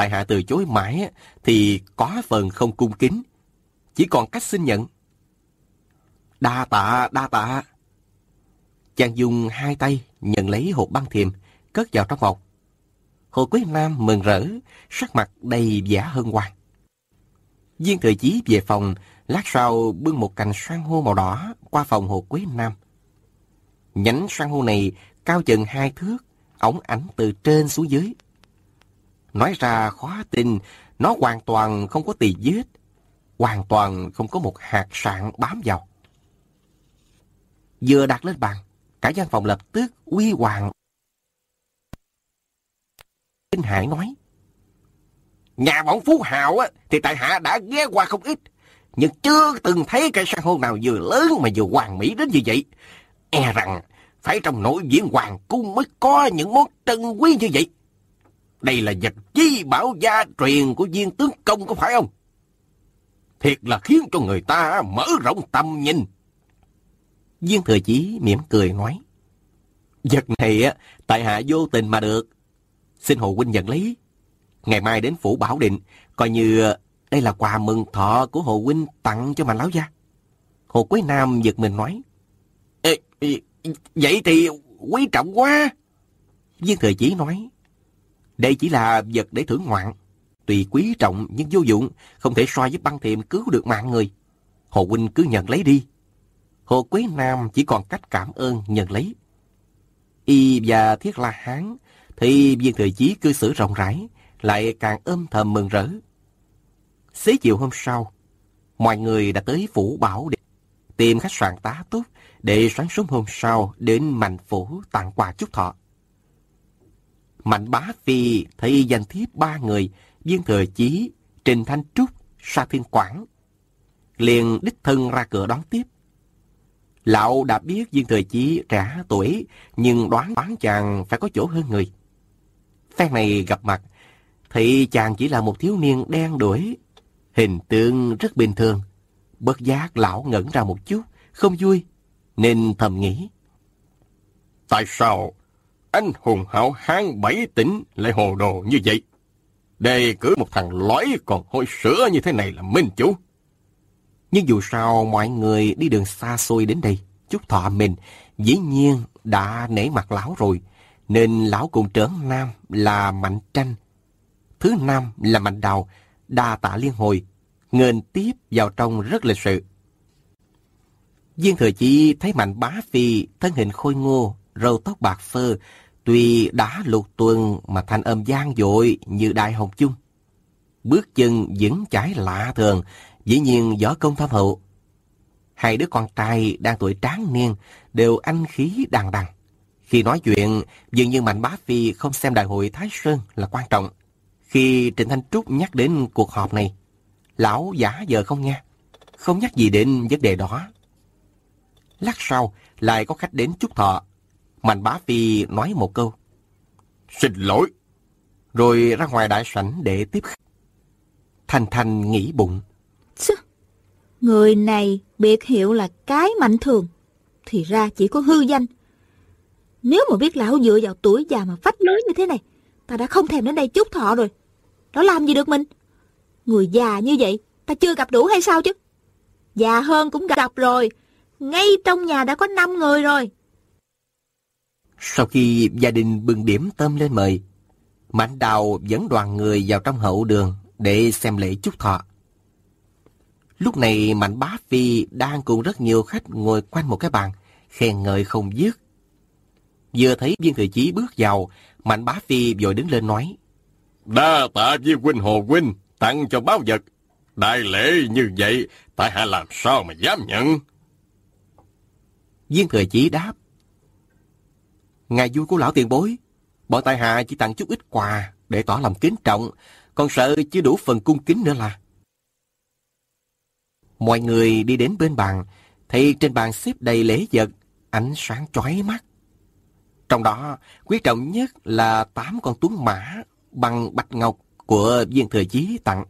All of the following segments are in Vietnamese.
tại hạ từ chối mãi thì có phần không cung kính. Chỉ còn cách xin nhận. Đa tạ, đa tạ. Chàng dùng hai tay nhận lấy hộp băng thiềm, cất vào trong hộp. Hồ Quế Nam mừng rỡ, sắc mặt đầy vẻ hân hoan. Viên thời chí về phòng, lát sau bưng một cành san hô màu đỏ qua phòng Hồ Quế Nam. Nhánh san hô này cao chừng hai thước, ống ảnh từ trên xuống dưới. Nói ra khó tin, nó hoàn toàn không có tỳ vết, hoàn toàn không có một hạt sạn bám vào. Vừa đặt lên bàn, cả gian phòng lập tức uy hoàng. Kinh Hải nói, Nhà bọn Phú Hào á, thì tại hạ đã ghé qua không ít, nhưng chưa từng thấy cây san hô nào vừa lớn mà vừa hoàn mỹ đến như vậy. E rằng phải trong nội diễn hoàng cung mới có những món trân quý như vậy. Đây là vật chi bảo gia truyền của viên tướng công có phải không? Thiệt là khiến cho người ta mở rộng tầm nhìn. Viên thừa chí mỉm cười nói. Vật này á, tại hạ vô tình mà được. Xin Hồ Huynh nhận lấy. Ngày mai đến phủ Bảo Định, coi như đây là quà mừng thọ của Hồ Huynh tặng cho mạnh lão gia. Hồ Quế Nam giật mình nói. Ê, vậy thì quý trọng quá. Viên Thừa Chí nói. Đây chỉ là vật để thưởng ngoạn. Tuy quý trọng nhưng vô dụng, không thể so với băng thiệm cứu được mạng người. Hồ Huynh cứ nhận lấy đi. Hồ Quế Nam chỉ còn cách cảm ơn nhận lấy. Y và Thiết La Hán thì viên thời chí cư xử rộng rãi, lại càng âm thầm mừng rỡ. Xế chiều hôm sau, mọi người đã tới Phủ Bảo để tìm khách sạn tá túc để sáng sớm hôm sau đến Mạnh Phủ tặng quà chúc thọ. Mạnh Bá Phi thấy danh thiếp ba người, Viên Thừa Chí, Trình Thanh Trúc, Sa Thiên Quảng. Liền đích thân ra cửa đón tiếp. Lão đã biết Viên Thừa Chí trẻ tuổi, nhưng đoán đoán chàng phải có chỗ hơn người. Phen này gặp mặt, thì chàng chỉ là một thiếu niên đen đuổi, hình tượng rất bình thường. Bất giác lão ngẩn ra một chút, không vui, nên thầm nghĩ. Tại sao anh hùng hảo hán bảy tỉnh lại hồ đồ như vậy? Đề cử một thằng lõi còn hôi sữa như thế này là minh chủ. Nhưng dù sao mọi người đi đường xa xôi đến đây, chúc thọ mình dĩ nhiên đã nể mặt lão rồi, nên lão cùng trưởng nam là Mạnh Tranh. Thứ năm là Mạnh Đào, đa tạ liên hồi, ngên tiếp vào trong rất lịch sự. Viên Thừa Chi thấy Mạnh Bá Phi, thân hình khôi ngô, râu tóc bạc phơ, tuy đã lục tuần mà thanh âm gian dội như đại hồng chung. Bước chân vững chãi lạ thường, dĩ nhiên võ công thâm hậu. Hai đứa con trai đang tuổi tráng niên, đều anh khí đằng đằng. Khi nói chuyện, dường như Mạnh Bá Phi không xem đại hội Thái Sơn là quan trọng. Khi Trịnh Thanh Trúc nhắc đến cuộc họp này, lão giả giờ không nghe, không nhắc gì đến vấn đề đó. Lát sau, lại có khách đến chúc thọ. Mạnh Bá Phi nói một câu. Xin lỗi. Rồi ra ngoài đại sảnh để tiếp khách. Thanh Thanh nghĩ bụng. Chứ, người này biệt hiệu là cái mạnh thường. Thì ra chỉ có hư danh nếu mà biết lão dựa vào tuổi già mà phách lối như thế này, ta đã không thèm đến đây chúc thọ rồi. Nó làm gì được mình? Người già như vậy, ta chưa gặp đủ hay sao chứ? Già hơn cũng gặp rồi. Ngay trong nhà đã có 5 người rồi. Sau khi gia đình bưng điểm tâm lên mời, Mạnh Đào dẫn đoàn người vào trong hậu đường để xem lễ chúc thọ. Lúc này Mạnh Bá Phi đang cùng rất nhiều khách ngồi quanh một cái bàn, khen ngợi không dứt Vừa thấy viên thừa chí bước vào, Mạnh bá phi vội đứng lên nói. Đa tạ viên huynh hồ huynh, tặng cho báo vật. Đại lễ như vậy, tại hạ làm sao mà dám nhận? Viên thừa chí đáp ngày vui của lão tiền bối, bọn tại hạ chỉ tặng chút ít quà để tỏ lòng kính trọng, còn sợ chưa đủ phần cung kính nữa là. Mọi người đi đến bên bàn, thì trên bàn xếp đầy lễ vật, ánh sáng chói mắt. Trong đó, quý trọng nhất là tám con tuấn mã bằng bạch ngọc của viên thừa chí tặng.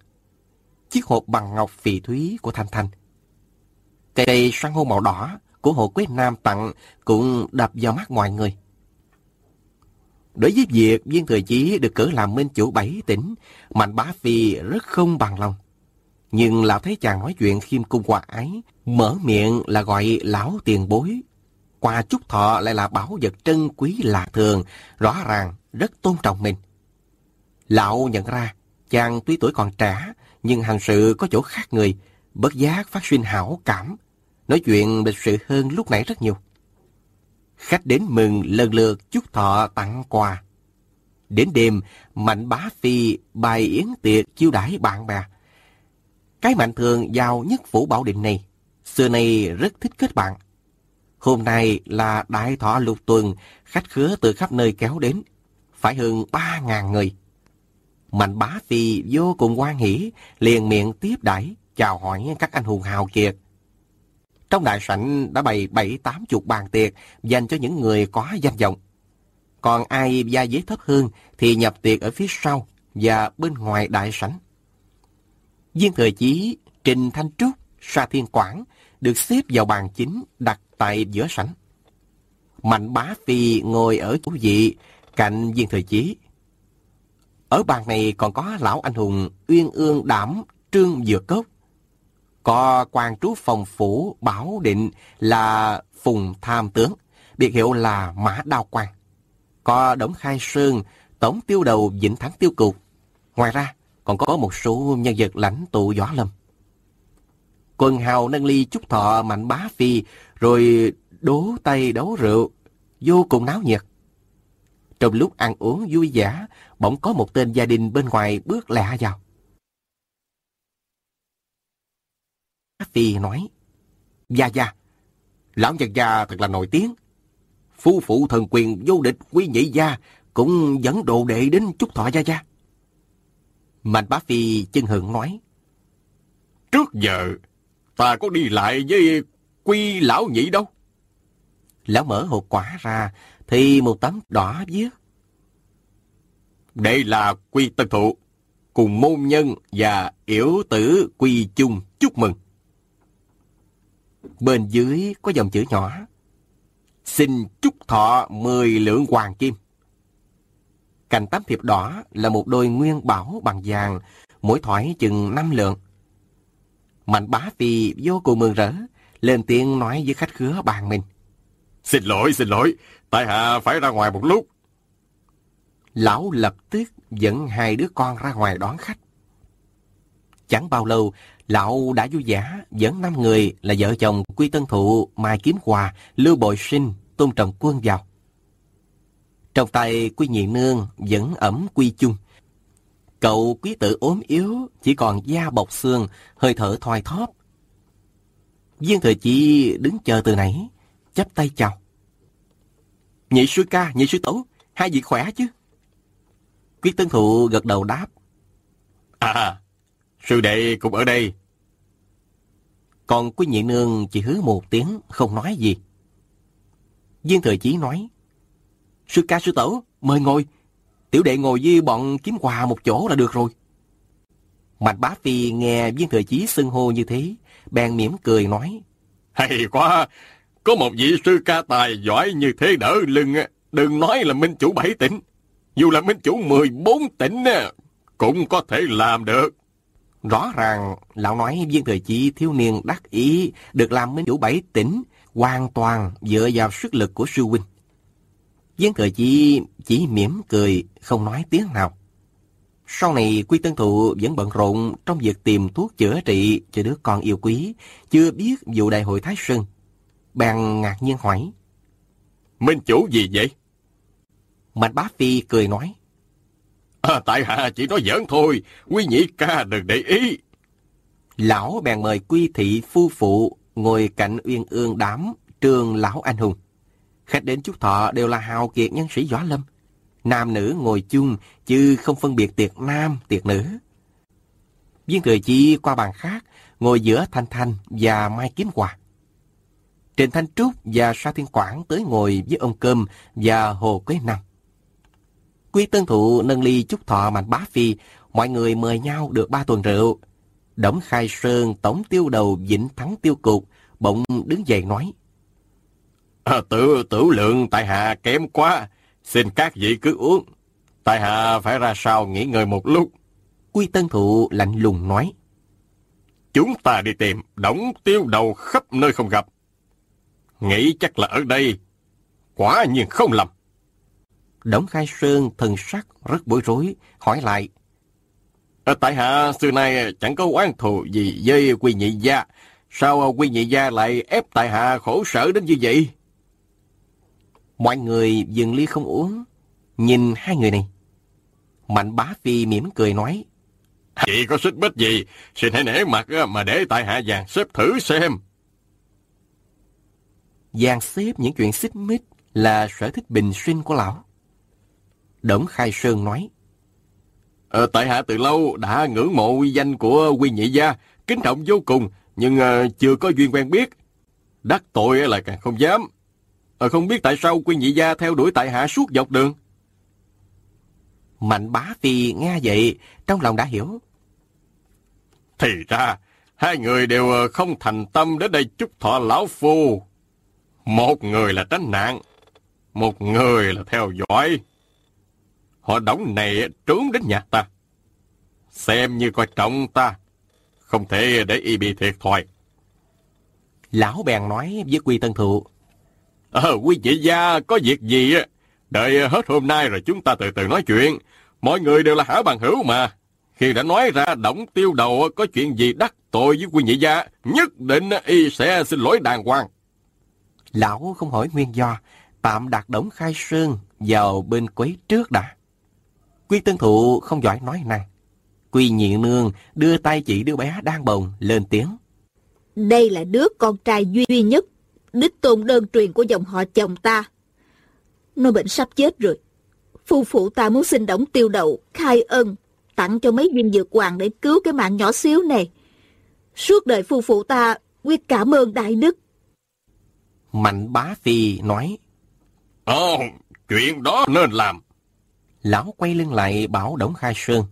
Chiếc hộp bằng ngọc phỉ thúy của Thanh Thanh. Cây cây san hô màu đỏ của Hồ Quế Nam tặng cũng đập vào mắt mọi người. Đối với việc viên thừa chí được cử làm minh chủ bảy tỉnh, Mạnh Bá Phi rất không bằng lòng. Nhưng lão thấy chàng nói chuyện khiêm cung hòa ái, mở miệng là gọi lão tiền bối. Qua chúc thọ lại là bảo vật trân quý lạ thường, rõ ràng rất tôn trọng mình. Lão nhận ra, chàng tuy tuổi còn trẻ, nhưng hành sự có chỗ khác người, bất giác phát sinh hảo cảm, nói chuyện lịch sự hơn lúc nãy rất nhiều. Khách đến mừng lần lượt chúc thọ tặng quà. Đến đêm, Mạnh Bá Phi bài yến tiệc chiêu đãi bạn bè. Cái mạnh thường giàu nhất phủ bảo định này, xưa nay rất thích kết bạn. Hôm nay là đại thọ lục tuần, khách khứa từ khắp nơi kéo đến, phải hơn ba ngàn người. Mạnh Bá Phi vô cùng quan hỷ, liền miệng tiếp đãi chào hỏi các anh hùng hào kiệt. Trong đại sảnh đã bày bảy tám chục bàn tiệc dành cho những người có danh vọng. Còn ai gia giới thấp hơn thì nhập tiệc ở phía sau và bên ngoài đại sảnh. Viên Thời Chí, Trình Thanh Trúc, Sa Thiên Quảng được xếp vào bàn chính đặt tại giữa sảnh. Mạnh Bá Phi ngồi ở chủ vị cạnh Viên Thời Chí. Ở bàn này còn có lão anh hùng Uyên Ương Đảm Trương Dược Cốc. Có quan trú phòng phủ bảo định là Phùng Tham Tướng, biệt hiệu là Mã Đao Quan. Có Đống Khai Sơn, Tổng tiêu đầu Vĩnh Thắng Tiêu Cục. Ngoài ra, còn có một số nhân vật lãnh tụ võ lâm. Quân hào nâng ly chúc thọ mạnh bá phi, rồi đố tay đấu rượu, vô cùng náo nhiệt. Trong lúc ăn uống vui vẻ, bỗng có một tên gia đình bên ngoài bước lẹ vào. Phi nói, Gia Gia, lão nhân gia thật là nổi tiếng. Phu phụ thần quyền vô địch quý nhị gia cũng dẫn đồ đệ đến chúc thọ Gia Gia. Mạnh bá Phi chân hưởng nói, Trước giờ, ta có đi lại với quy lão nhị đâu. Lão mở hộp quả ra, thì một tấm đỏ viết. Đây là quy tân thụ, cùng môn nhân và yểu tử quy chung chúc mừng. Bên dưới có dòng chữ nhỏ. Xin chúc thọ 10 lượng hoàng kim. Cành tấm thiệp đỏ là một đôi nguyên bảo bằng vàng, mỗi thỏi chừng 5 lượng. Mạnh bá phi vô cùng mừng rỡ, lên tiếng nói với khách khứa bàn mình. Xin lỗi, xin lỗi, tại hạ phải ra ngoài một lúc. Lão lập tức dẫn hai đứa con ra ngoài đón khách. Chẳng bao lâu, lão đã vui vẻ dẫn năm người là vợ chồng Quy Tân Thụ, Mai Kiếm Hòa, Lưu Bội Sinh, Tôn Trọng Quân vào. Trong tay Quy Nhị Nương vẫn ẩm Quy Chung. Cậu quý tử ốm yếu, chỉ còn da bọc xương, hơi thở thoi thóp. Viên Thời Chi đứng chờ từ nãy, chắp tay chào. Nhị sư ca, nhị sư tổ, hai vị khỏe chứ? Quý Tân Thụ gật đầu đáp. À, sư đệ cũng ở đây. Còn quý nhị nương chỉ hứa một tiếng, không nói gì. Viên Thời Chí nói. Sư ca sư tẩu, mời ngồi. Tiểu đệ ngồi với bọn kiếm quà một chỗ là được rồi. mạch bá phi nghe viên thời chí xưng hô như thế, bèn mỉm cười nói. Hay quá, có một vị sư ca tài giỏi như thế đỡ lưng, đừng nói là minh chủ bảy tỉnh. Dù là minh chủ 14 tỉnh, cũng có thể làm được. Rõ ràng, lão nói viên thời chí thiếu niên đắc ý được làm minh chủ bảy tỉnh, hoàn toàn dựa vào sức lực của sư huynh. Viên thời chí chỉ mỉm cười, không nói tiếng nào. Sau này Quy Tân Thụ vẫn bận rộn trong việc tìm thuốc chữa trị cho đứa con yêu quý, chưa biết vụ đại hội Thái Sơn. Bèn ngạc nhiên hỏi. Minh chủ gì vậy? Mạnh bá phi cười nói. À, tại hạ chỉ nói giỡn thôi, quý nhị ca đừng để ý. Lão bèn mời quy thị phu phụ ngồi cạnh uyên ương đám trường lão anh hùng. Khách đến chúc thọ đều là hào kiệt nhân sĩ võ lâm. Nam nữ ngồi chung, chứ không phân biệt tiệc nam, tiệc nữ. Viên cười Chi qua bàn khác, ngồi giữa Thanh Thanh và Mai Kiếm Hòa. Trịnh Thanh Trúc và Sa Thiên Quảng tới ngồi với ông Cơm và Hồ Quế Năm. Quý Tân Thụ nâng ly chúc thọ mạnh bá phi, mọi người mời nhau được ba tuần rượu. Đổng Khai Sơn tổng tiêu đầu Vĩnh Thắng Tiêu Cục, bỗng đứng dậy nói. À, tự, tử lượng tại hạ kém quá, xin các vị cứ uống. Tại hạ phải ra sau nghỉ ngơi một lúc. Quy Tân Thụ lạnh lùng nói. Chúng ta đi tìm, đóng tiêu đầu khắp nơi không gặp. Nghĩ chắc là ở đây. Quả nhiên không lầm. Đống Khai Sơn thần sắc rất bối rối, hỏi lại. Ở tại hạ xưa nay chẳng có oán thù gì với quy nhị gia. Sao quy nhị gia lại ép tại hạ khổ sở đến như vậy? Mọi người dừng ly không uống, nhìn hai người này. Mạnh bá phi mỉm cười nói. Chị có xích bích gì, xin hãy nể mặt mà để tại hạ dàn xếp thử xem. Dàn xếp những chuyện xích mích là sở thích bình sinh của lão. Đổng Khai Sơn nói. Ờ, tại hạ từ lâu đã ngưỡng mộ uy danh của quy nhị gia, kính trọng vô cùng, nhưng uh, chưa có duyên quen biết. Đắc tội là càng không dám. Ờ, không biết tại sao quy nhị gia theo đuổi tại hạ suốt dọc đường. Mạnh bá phi nghe vậy, trong lòng đã hiểu. Thì ra, hai người đều ờ, không thành tâm đến đây chúc thọ lão phu. Một người là tránh nạn, một người là theo dõi. Họ đóng này trốn đến nhà ta. Xem như coi trọng ta, không thể để y bị thiệt thòi. Lão bèn nói với Quy Tân Thụ. Ờ, quý vị gia có việc gì Đợi hết hôm nay rồi chúng ta từ từ nói chuyện. Mọi người đều là hảo bằng hữu mà. Khi đã nói ra đóng tiêu đầu có chuyện gì đắc tội với quý nhị gia, nhất định y sẽ xin lỗi đàng hoàng. Lão không hỏi nguyên do, tạm đặt đống khai sơn vào bên quấy trước đã. Quy Tân Thụ không giỏi nói năng. Quy Nhị Nương đưa tay chỉ đứa bé đang bồng lên tiếng. Đây là đứa con trai duy nhất, đích tôn đơn truyền của dòng họ chồng ta. Nó bệnh sắp chết rồi. Phu phụ ta muốn xin đóng tiêu đậu, khai ân, tặng cho mấy viên dược hoàng để cứu cái mạng nhỏ xíu này. Suốt đời phu phụ ta quyết cảm ơn đại đức. Mạnh bá phi nói. Ồ, chuyện đó nên làm. Lão quay lưng lại bảo Đổng Khai Sơn.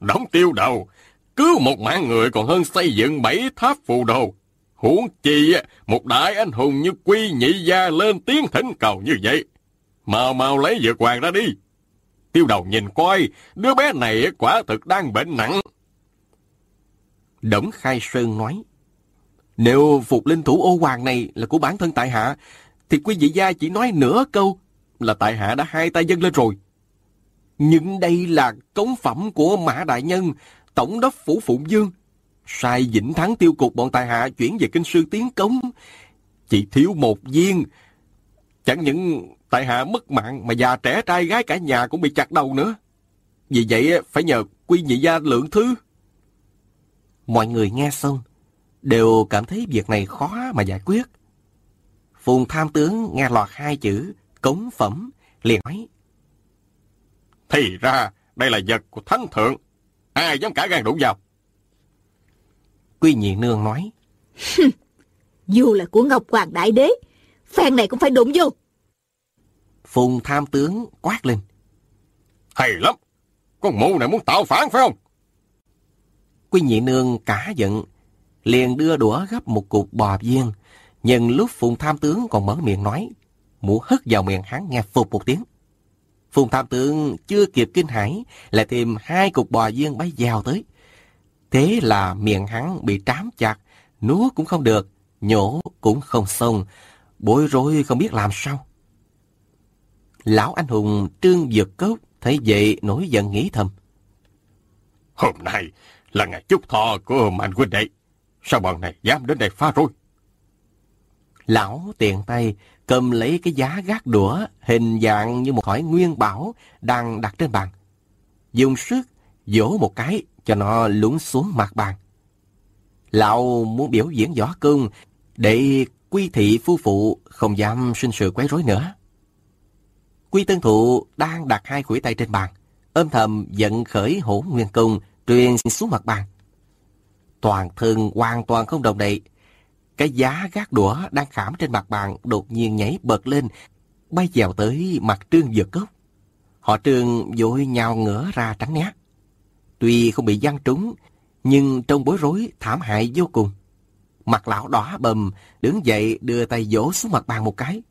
Đổng tiêu đầu, cứu một mạng người còn hơn xây dựng bảy tháp phù đồ. Huống chi một đại anh hùng như quy nhị gia lên tiếng thỉnh cầu như vậy. Mau mau lấy dược hoàng ra đi. Tiêu đầu nhìn coi, đứa bé này quả thực đang bệnh nặng. Đổng Khai Sơn nói. Nếu phục linh thủ ô hoàng này là của bản thân tại hạ, thì quý vị gia chỉ nói nửa câu là tại hạ đã hai tay dâng lên rồi. Nhưng đây là cống phẩm của Mã Đại Nhân, Tổng đốc Phủ Phụng Dương. Sai Vĩnh Thắng tiêu cục bọn tài hạ chuyển về kinh sư tiến cống. Chỉ thiếu một viên. Chẳng những tại hạ mất mạng mà già trẻ trai gái cả nhà cũng bị chặt đầu nữa. Vì vậy phải nhờ quy nhị gia lượng thứ. Mọi người nghe xong, đều cảm thấy việc này khó mà giải quyết. Phùng tham tướng nghe lọt hai chữ cống phẩm, liền nói. Thì ra, đây là vật của thánh thượng. Ai dám cả gan đụng vào? Quy nhị nương nói. Dù là của Ngọc Hoàng Đại Đế, phan này cũng phải đụng vô. Phùng tham tướng quát lên. Hay lắm! Con mụ này muốn tạo phản phải không? Quy nhị nương cả giận, liền đưa đũa gấp một cục bò viên. Nhân lúc Phùng tham tướng còn mở miệng nói, mũ hất vào miệng hắn nghe phục một tiếng. Phùng tham tướng chưa kịp kinh hãi, lại thêm hai cục bò viên bay vào tới. Thế là miệng hắn bị trám chặt, nuốt cũng không được, nhổ cũng không xong, bối rối không biết làm sao. Lão anh hùng trương dược cốc thấy vậy nổi giận nghĩ thầm. Hôm nay là ngày chúc thọ của mạnh huynh đệ. Sao bọn này dám đến đây phá rối? Lão tiện tay cầm lấy cái giá gác đũa hình dạng như một khỏi nguyên bảo đang đặt trên bàn. Dùng sức vỗ một cái cho nó lún xuống mặt bàn. Lão muốn biểu diễn võ công để quy thị phu phụ không dám sinh sự quấy rối nữa. Quy Tân Thụ đang đặt hai khuỷu tay trên bàn, âm thầm giận khởi hổ nguyên công truyền xuống mặt bàn. Toàn thân hoàn toàn không đồng đậy. Cái giá gác đũa đang khảm trên mặt bàn đột nhiên nhảy bật lên, bay dèo tới mặt trương dược cốc. Họ trương vội nhào ngửa ra tránh né. Tuy không bị giăng trúng, nhưng trong bối rối thảm hại vô cùng. Mặt lão đỏ bầm, đứng dậy đưa tay vỗ xuống mặt bàn một cái.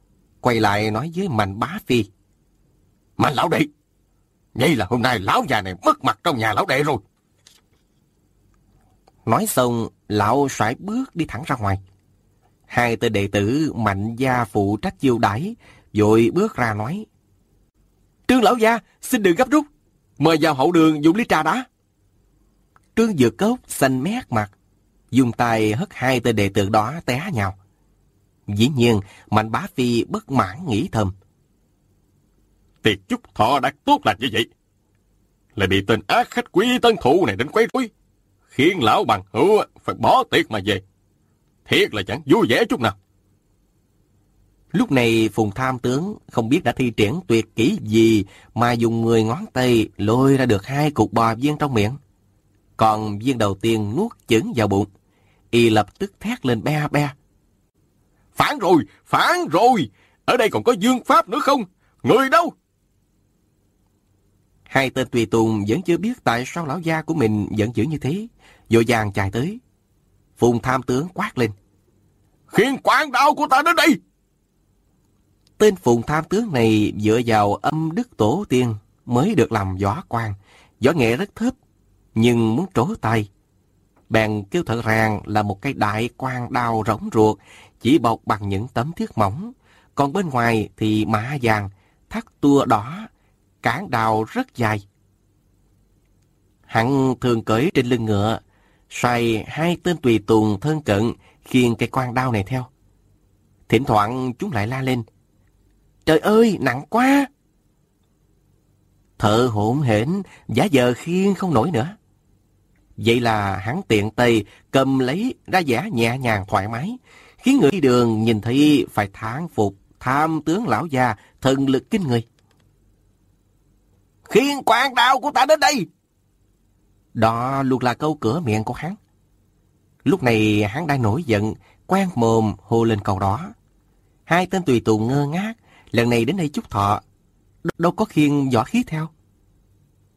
Quay lại nói với Mạnh Bá Phi. Mạnh lão đệ, vậy là hôm nay lão già này mất mặt trong nhà lão đệ rồi. Nói xong, lão xoải bước đi thẳng ra ngoài. Hai tên đệ tử mạnh gia phụ trách chiêu đãi, vội bước ra nói. Trương lão gia, xin đừng gấp rút. Mời vào hậu đường dùng ly trà đã. Trương Dược Cốc xanh mét mặt, dùng tay hất hai tên đệ tử đó té nhau. Dĩ nhiên, Mạnh Bá Phi bất mãn nghĩ thầm. Tiệc chúc thọ đã tốt lành như vậy. Lại bị tên ác khách quý tân thụ này đến quấy rối, khiến lão bằng hữu phải bỏ tiệc mà về. Thiệt là chẳng vui vẻ chút nào. Lúc này Phùng Tham Tướng không biết đã thi triển tuyệt kỹ gì mà dùng 10 ngón tay lôi ra được hai cục bò viên trong miệng. Còn viên đầu tiên nuốt chửng vào bụng. Y lập tức thét lên be be. Phản rồi, phản rồi! Ở đây còn có dương pháp nữa không? Người đâu? Hai tên tùy tùng vẫn chưa biết tại sao lão gia của mình vẫn giữ như thế. Dội vàng chạy tới. Phùng Tham Tướng quát lên. Khiên quán đao của ta đến đây! Tên phùng tham tướng này dựa vào âm đức tổ tiên mới được làm võ quan. Võ nghệ rất thấp, nhưng muốn trổ tay. Bèn kêu thợ ràng là một cây đại quan đao rỗng ruột, chỉ bọc bằng những tấm thiết mỏng. Còn bên ngoài thì mã vàng, thắt tua đỏ, cán đao rất dài. Hắn thường cởi trên lưng ngựa, sai hai tên tùy tùng thân cận khiêng cây quan đao này theo. Thỉnh thoảng chúng lại la lên. Trời ơi, nặng quá! Thợ hỗn hển, giả giờ khiên không nổi nữa. Vậy là hắn tiện tay cầm lấy ra giả nhẹ nhàng thoải mái, khiến người đi đường nhìn thấy phải thán phục tham tướng lão già thần lực kinh người. Khiên quan đao của ta đến đây! Đó luôn là câu cửa miệng của hắn. Lúc này hắn đang nổi giận, quen mồm hô lên câu đó. Hai tên tùy tùng ngơ ngác, lần này đến đây chúc thọ, đâu có khiên võ khí theo.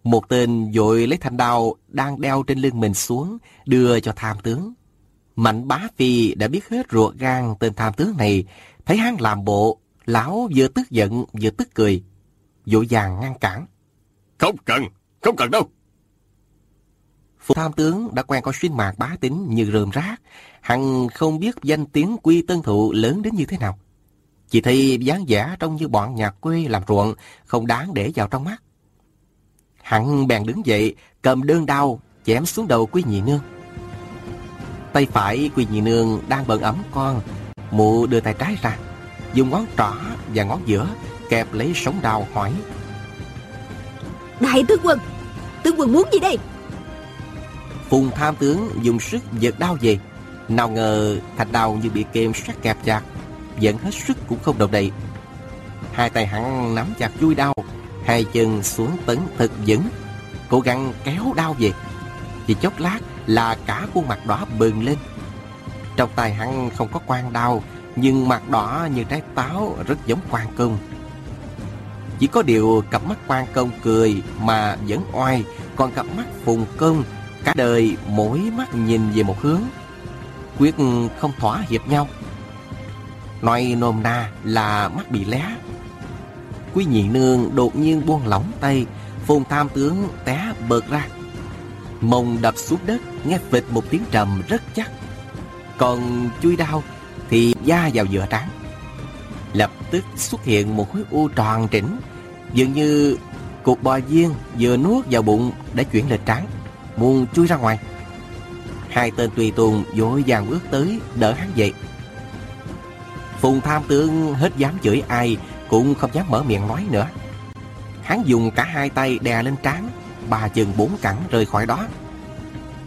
Một tên vội lấy thanh đao đang đeo trên lưng mình xuống, đưa cho tham tướng. Mạnh bá phi đã biết hết ruột gan tên tham tướng này, thấy hắn làm bộ, lão vừa tức giận vừa tức cười, vội vàng ngăn cản. Không cần, không cần đâu. Phụ tham tướng đã quen có xuyên mạc bá tính như rơm rác, hằng không biết danh tiếng quy tân thụ lớn đến như thế nào. Chỉ thấy dáng giả trông như bọn nhà quê làm ruộng, không đáng để vào trong mắt. Hắn bèn đứng dậy, cầm đơn đao, chém xuống đầu Quy Nhị Nương. Tay phải Quy Nhị Nương đang bận ấm con, mụ đưa tay trái ra, dùng ngón trỏ và ngón giữa kẹp lấy sống đao hỏi. Đại tướng quân, tướng quân muốn gì đây? Phùng tham tướng dùng sức giật đau về, nào ngờ thạch đau như bị kềm sát kẹp chặt, Dẫn hết sức cũng không động đậy. Hai tay hắn nắm chặt chui đau, hai chân xuống tấn thật vững, cố gắng kéo đau về. Chỉ chốc lát là cả khuôn mặt đỏ bừng lên. Trong tay hắn không có quan đau, nhưng mặt đỏ như trái táo rất giống quan công. Chỉ có điều cặp mắt quan công cười mà vẫn oai, còn cặp mắt phùng công cả đời mỗi mắt nhìn về một hướng. Quyết không thỏa hiệp nhau. Nói nôm na là mắt bị lé. Quý nhị nương đột nhiên buông lỏng tay, phùng tham tướng té bợt ra. Mông đập xuống đất, nghe vịt một tiếng trầm rất chắc. Còn chui đau thì da vào giữa trán. Lập tức xuất hiện một khối u tròn chỉnh, dường như cục bò viên vừa nuốt vào bụng đã chuyển lên trán, muốn chui ra ngoài. Hai tên tùy tùng vội vàng bước tới, đỡ hắn dậy. Phùng tham tướng hết dám chửi ai Cũng không dám mở miệng nói nữa. Hắn dùng cả hai tay đè lên trán Ba chừng bốn cẳng rời khỏi đó.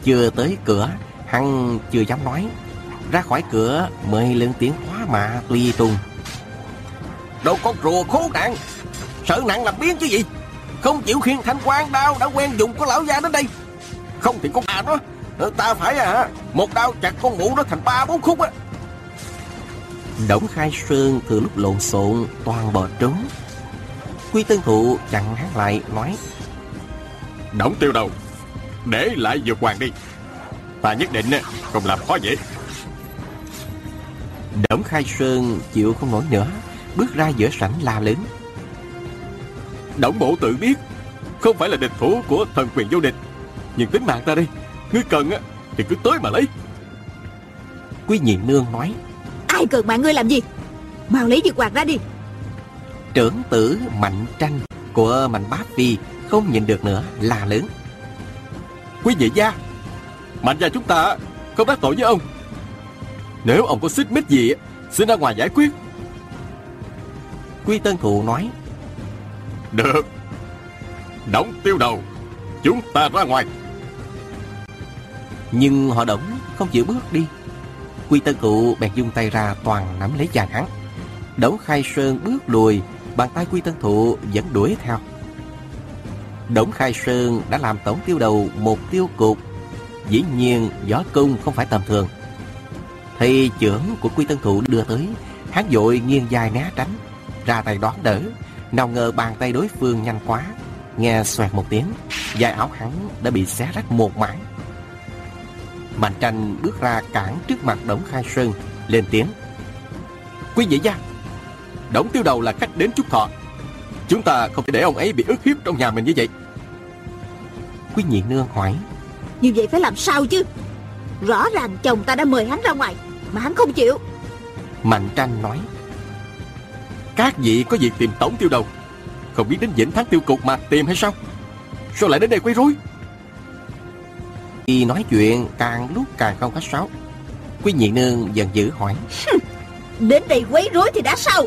Chưa tới cửa, Hắn chưa dám nói. Ra khỏi cửa, mới lên tiếng hóa mạ tùy tùng. Đồ con rùa khố nạn, Sợ nặng làm biến chứ gì? Không chịu khiên thanh quan đao đã quen dùng của lão gia đến đây. Không thì con bà nó Ta phải à Một đao chặt con mụ nó thành ba bốn khúc á. Đổng Khai Sơn từ lúc lộn xộn toàn bò trốn. Quy Tân Thụ chặn hắn lại nói Đổng tiêu đầu Để lại vượt hoàng đi. Ta nhất định không làm khó dễ. Đổng Khai Sơn chịu không nổi nữa Bước ra giữa sảnh la lớn. Động bộ tự biết Không phải là địch thủ của thần quyền vô địch Nhưng tính mạng ta đây Ngươi cần á thì cứ tới mà lấy. Quý nhị nương nói Ai cần mạng ngươi làm gì? Mau lấy việc quạt ra đi. Trưởng tử Mạnh Tranh của Mạnh Bá Phi không nhìn được nữa là lớn. Quý vị gia Mạnh gia chúng ta không đắc tội với ông. Nếu ông có xích mích gì Xin ra ngoài giải quyết. Quy Tân Thụ nói Được. Đóng tiêu đầu Chúng ta ra ngoài nhưng họ đổng không chịu bước đi. Quy Tân Thụ bèn dung tay ra toàn nắm lấy chàng hắn. Đổng Khai Sơn bước lùi, Bàn tay Quy Tân Thụ vẫn đuổi theo. Đổng Khai Sơn đã làm tổng tiêu đầu một tiêu cục. Dĩ nhiên gió cung không phải tầm thường. Thì trưởng của Quy Tân Thụ đưa tới, Hắn vội nghiêng dài né tránh. Ra tay đón đỡ, Nào ngờ bàn tay đối phương nhanh quá. Nghe xoẹt một tiếng Dài áo hắn đã bị xé rách một mảng. Mạnh tranh bước ra cản trước mặt Đổng Khai Sơn Lên tiếng. Quý vị gia Đổng tiêu đầu là khách đến chúc thọ. Chúng ta không thể để ông ấy bị ức hiếp trong nhà mình như vậy. Quý nhị nương hỏi. Như vậy phải làm sao chứ? Rõ ràng chồng ta đã mời hắn ra ngoài Mà hắn không chịu. Mạnh tranh nói. Các vị có việc tìm tổng tiêu đầu Không biết đến Vĩnh Thắng tiêu cục mà tìm hay sao? Sao lại đến đây quấy rối Khi nói chuyện càng lúc càng không khách sáo Quý nhị nương dần dữ hỏi. Đến đây quấy rối thì đã sao?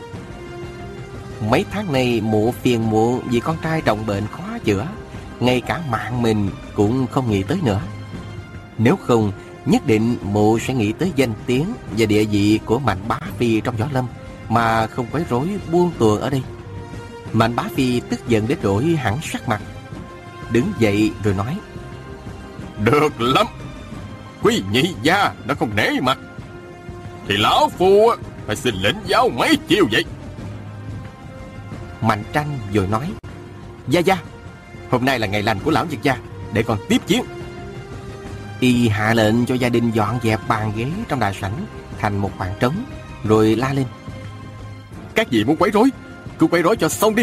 Mấy tháng nay mụ phiền muộn vì con trai trọng bệnh khó chữa Ngay cả mạng mình cũng không nghĩ tới nữa. Nếu không nhất định mụ sẽ nghĩ tới danh tiếng và địa vị của Mạnh Bá Phi trong võ lâm Mà không quấy rối buông tuồng ở đây. Mạnh Bá Phi tức giận đến đổi hẳn sắc mặt Đứng dậy rồi nói Được lắm. Quý nhị gia đã không nể mặt. Thì lão phu phải xin lĩnh giáo mấy chiêu vậy? Mạnh tranh rồi nói Gia Gia Hôm nay là ngày lành của lão Nhật Gia Để còn tiếp chiến. Y hạ lệnh cho gia đình dọn dẹp bàn ghế trong đại sảnh Thành một khoảng trống Rồi la lên. Các vị muốn quấy rối Cứ quấy rối cho xong đi.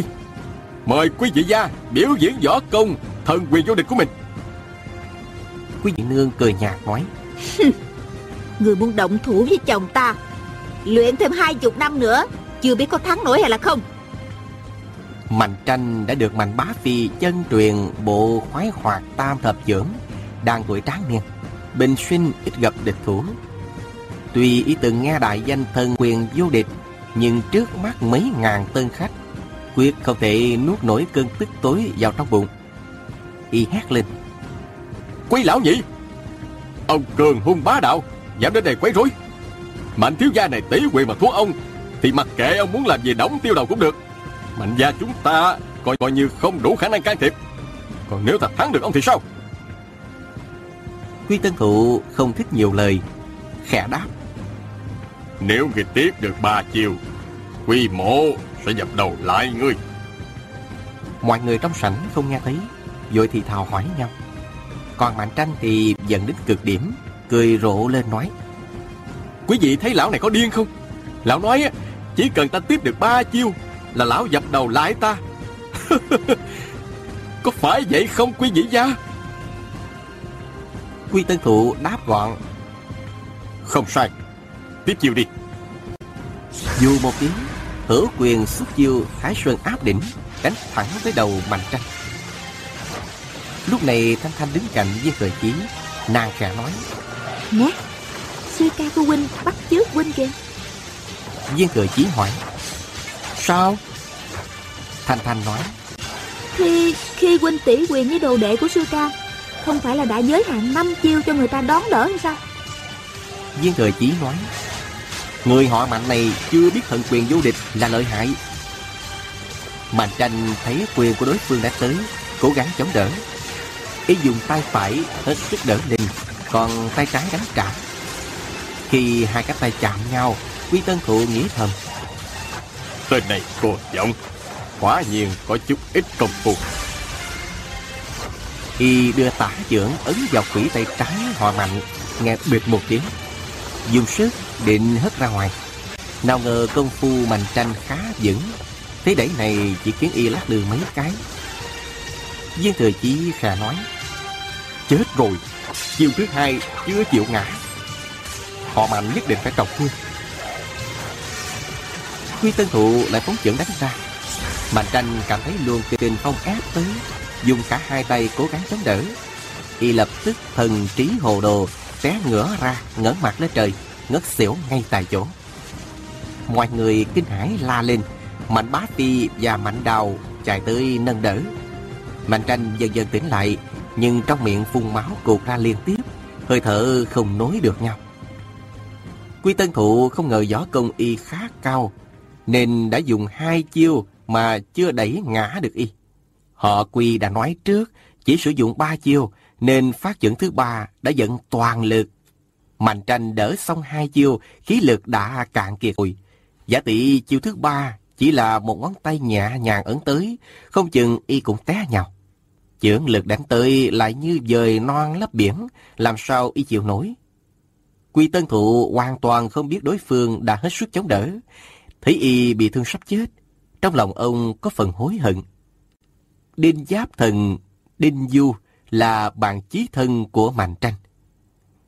Mời quý vị gia biểu diễn võ công Thần quyền vô địch của mình Quý vị nương cười nhạt nói. Người muốn động thủ với chồng ta Luyện thêm hai chục năm nữa Chưa biết có thắng nổi hay là không. Mạnh tranh đã được Mạnh Bá Phi chân truyền bộ khoái hoạt tam thập trưởng Đang tuổi tráng niên. Bình sinh ít gặp địch thủ. Tuy ý từng nghe đại danh thần quyền vô địch Nhưng trước mắt mấy ngàn tân khách Quyết không thể nuốt nổi cơn tức tối vào trong bụng. Y hét lên Quý lão nhị Ông cường hung bá đạo Dám đến đây quấy rối. Mạnh thiếu gia này tỷ quyền mà thua ông Thì mặc kệ ông muốn làm gì đóng tiêu đầu cũng được. Mạnh gia chúng ta coi coi như không đủ khả năng can thiệp. Còn nếu ta thắng được ông thì sao? Quy Tân Thụ không thích nhiều lời Khẽ đáp. Nếu người tiếp được ba chiều Quy mộ sẽ dập đầu lại ngươi. Mọi người trong sảnh không nghe thấy Vội thì thào hỏi nhau còn Mạnh Tranh thì giận đến cực điểm Cười rộ lên nói. Quý vị thấy lão này có điên không? Lão nói á, chỉ cần ta tiếp được ba chiêu Là lão dập đầu lại ta. Có phải vậy không quý vị gia? Quy Tân Thụ đáp gọn. Không sai Tiếp chiêu đi. Dù một tiếng Hữu quyền xuất chiêu Thái Sơn áp đỉnh Đánh thẳng tới đầu Mạnh Tranh. Lúc này Thanh Thanh đứng cạnh với cờ chí Nàng khẽ nói Nè Sư ca của huynh bắt chước huynh kìa. Viên cờ chí hỏi Sao? Thanh Thanh nói Khi khi huynh tỷ quyền với đồ đệ của sư ca Không phải là đã giới hạn năm chiêu cho người ta đón đỡ hay sao? Viên cờ chí nói Người họ mạnh này chưa biết thần quyền vô địch là lợi hại. Mạnh tranh thấy quyền của đối phương đã tới Cố gắng chống đỡ ý dùng tay phải hết sức đỡ lên Còn tay trái đánh trả Khi hai cái tay chạm nhau Quy Tân Thụ nghĩ thầm Tên này cô giọng Quả nhiên có chút ít công phu Y đưa tả trưởng ấn vào quỷ tay trái họ mạnh Nghe bịt một tiếng Dùng sức định hất ra ngoài Nào ngờ công phu mạnh tranh khá vững Thế đẩy này chỉ khiến y lắc lư mấy cái. Viên thừa chí khà nói. Chết rồi, chiều thứ hai chưa chịu ngã. Họ mạnh nhất định phải trọng thương. Quy tân thụ lại phóng chưởng đánh ra. Mạnh tranh cảm thấy luôn kình phong áp tới, dùng cả hai tay cố gắng chống đỡ. Y lập tức thần trí hồ đồ, té ngửa ra, ngẩng mặt lên trời, ngất xỉu ngay tại chỗ. Mọi người kinh hãi la lên, Mạnh bá ti và mạnh đào chạy tới nâng đỡ. Mạnh tranh dần dần tỉnh lại, nhưng trong miệng phun máu cột ra liên tiếp, hơi thở không nối được nhau. Quy Tân Thụ không ngờ võ công y khá cao, nên đã dùng hai chiêu mà chưa đẩy ngã được y. Họ Quy đã nói trước, chỉ sử dụng ba chiêu, nên phát chuẩn thứ ba đã dẫn toàn lực. Mạnh tranh đỡ xong hai chiêu, khí lực đã cạn kiệt rồi. Giả tỷ chiêu thứ ba chỉ là một ngón tay nhẹ nhàng ấn tới, không chừng y cũng té nhau. Chưởng lực đánh tới lại như dời non lấp biển, làm sao y chịu nổi. Quy tân thụ hoàn toàn không biết đối phương đã hết sức chống đỡ. Thấy y bị thương sắp chết, trong lòng ông có phần hối hận. Đinh Giáp Thần, Đinh Du là bạn chí thân của Mạnh Tranh.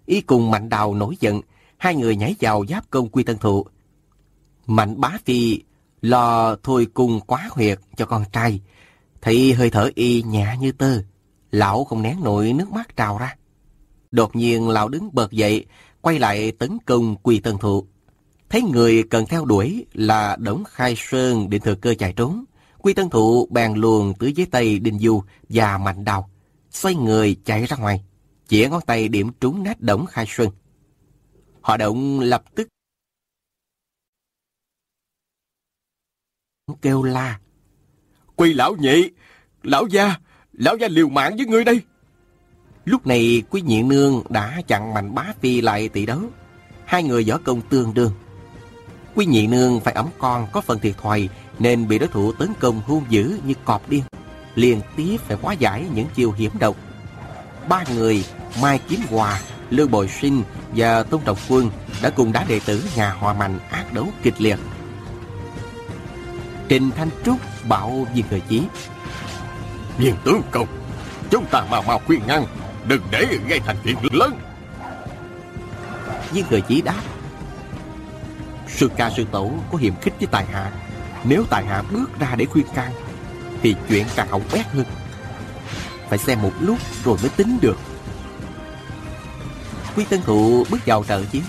Y cùng Mạnh Đào nổi giận, hai người nhảy vào giáp công Quy Tân Thụ. Mạnh Bá Phi lo thôi cùng quá huyệt cho con trai, thấy hơi thở y nhẹ như tơ, lão không nén nổi nước mắt trào ra. Đột nhiên lão đứng bật dậy, quay lại tấn công Quy Tân Thụ. Thấy người cần theo đuổi là Đống Khai Sơn định thừa cơ chạy trốn. Quy Tân Thụ bèn luồn tứ dưới tay Đinh Du và Mạnh Đào, xoay người chạy ra ngoài, chỉ ngón tay điểm trúng nát Đống Khai Sơn. Họ động lập tức kêu la. Quy lão nhị, lão gia, lão gia liều mạng với ngươi đây. Lúc này quý nhị nương đã chặn mạnh bá phi lại tỷ đấu. Hai người võ công tương đương. Quý nhị nương phải ấm con có phần thiệt thòi nên bị đối thủ tấn công hung dữ như cọp điên. Liên tiếp phải hóa giải những chiêu hiểm độc. Ba người, Mai Kiếm Hòa, Lưu Bồi Sinh và Tôn Trọng Quân đã cùng đá đệ tử nhà Hòa Mạnh ác đấu kịch liệt. Trình Thanh Trúc bảo viên cờ chí. Viên tướng công Chúng ta mau mau khuyên ngăn Đừng để gây thành chuyện lớn. Viên cờ chí đáp Sư ca sư tổ có hiểm khích với tài hạ. Nếu tài hạ bước ra để khuyên can Thì chuyện càng hỏng bét hơn. Phải xem một lúc rồi mới tính được. Quy Tân Thụ bước vào trận chiến.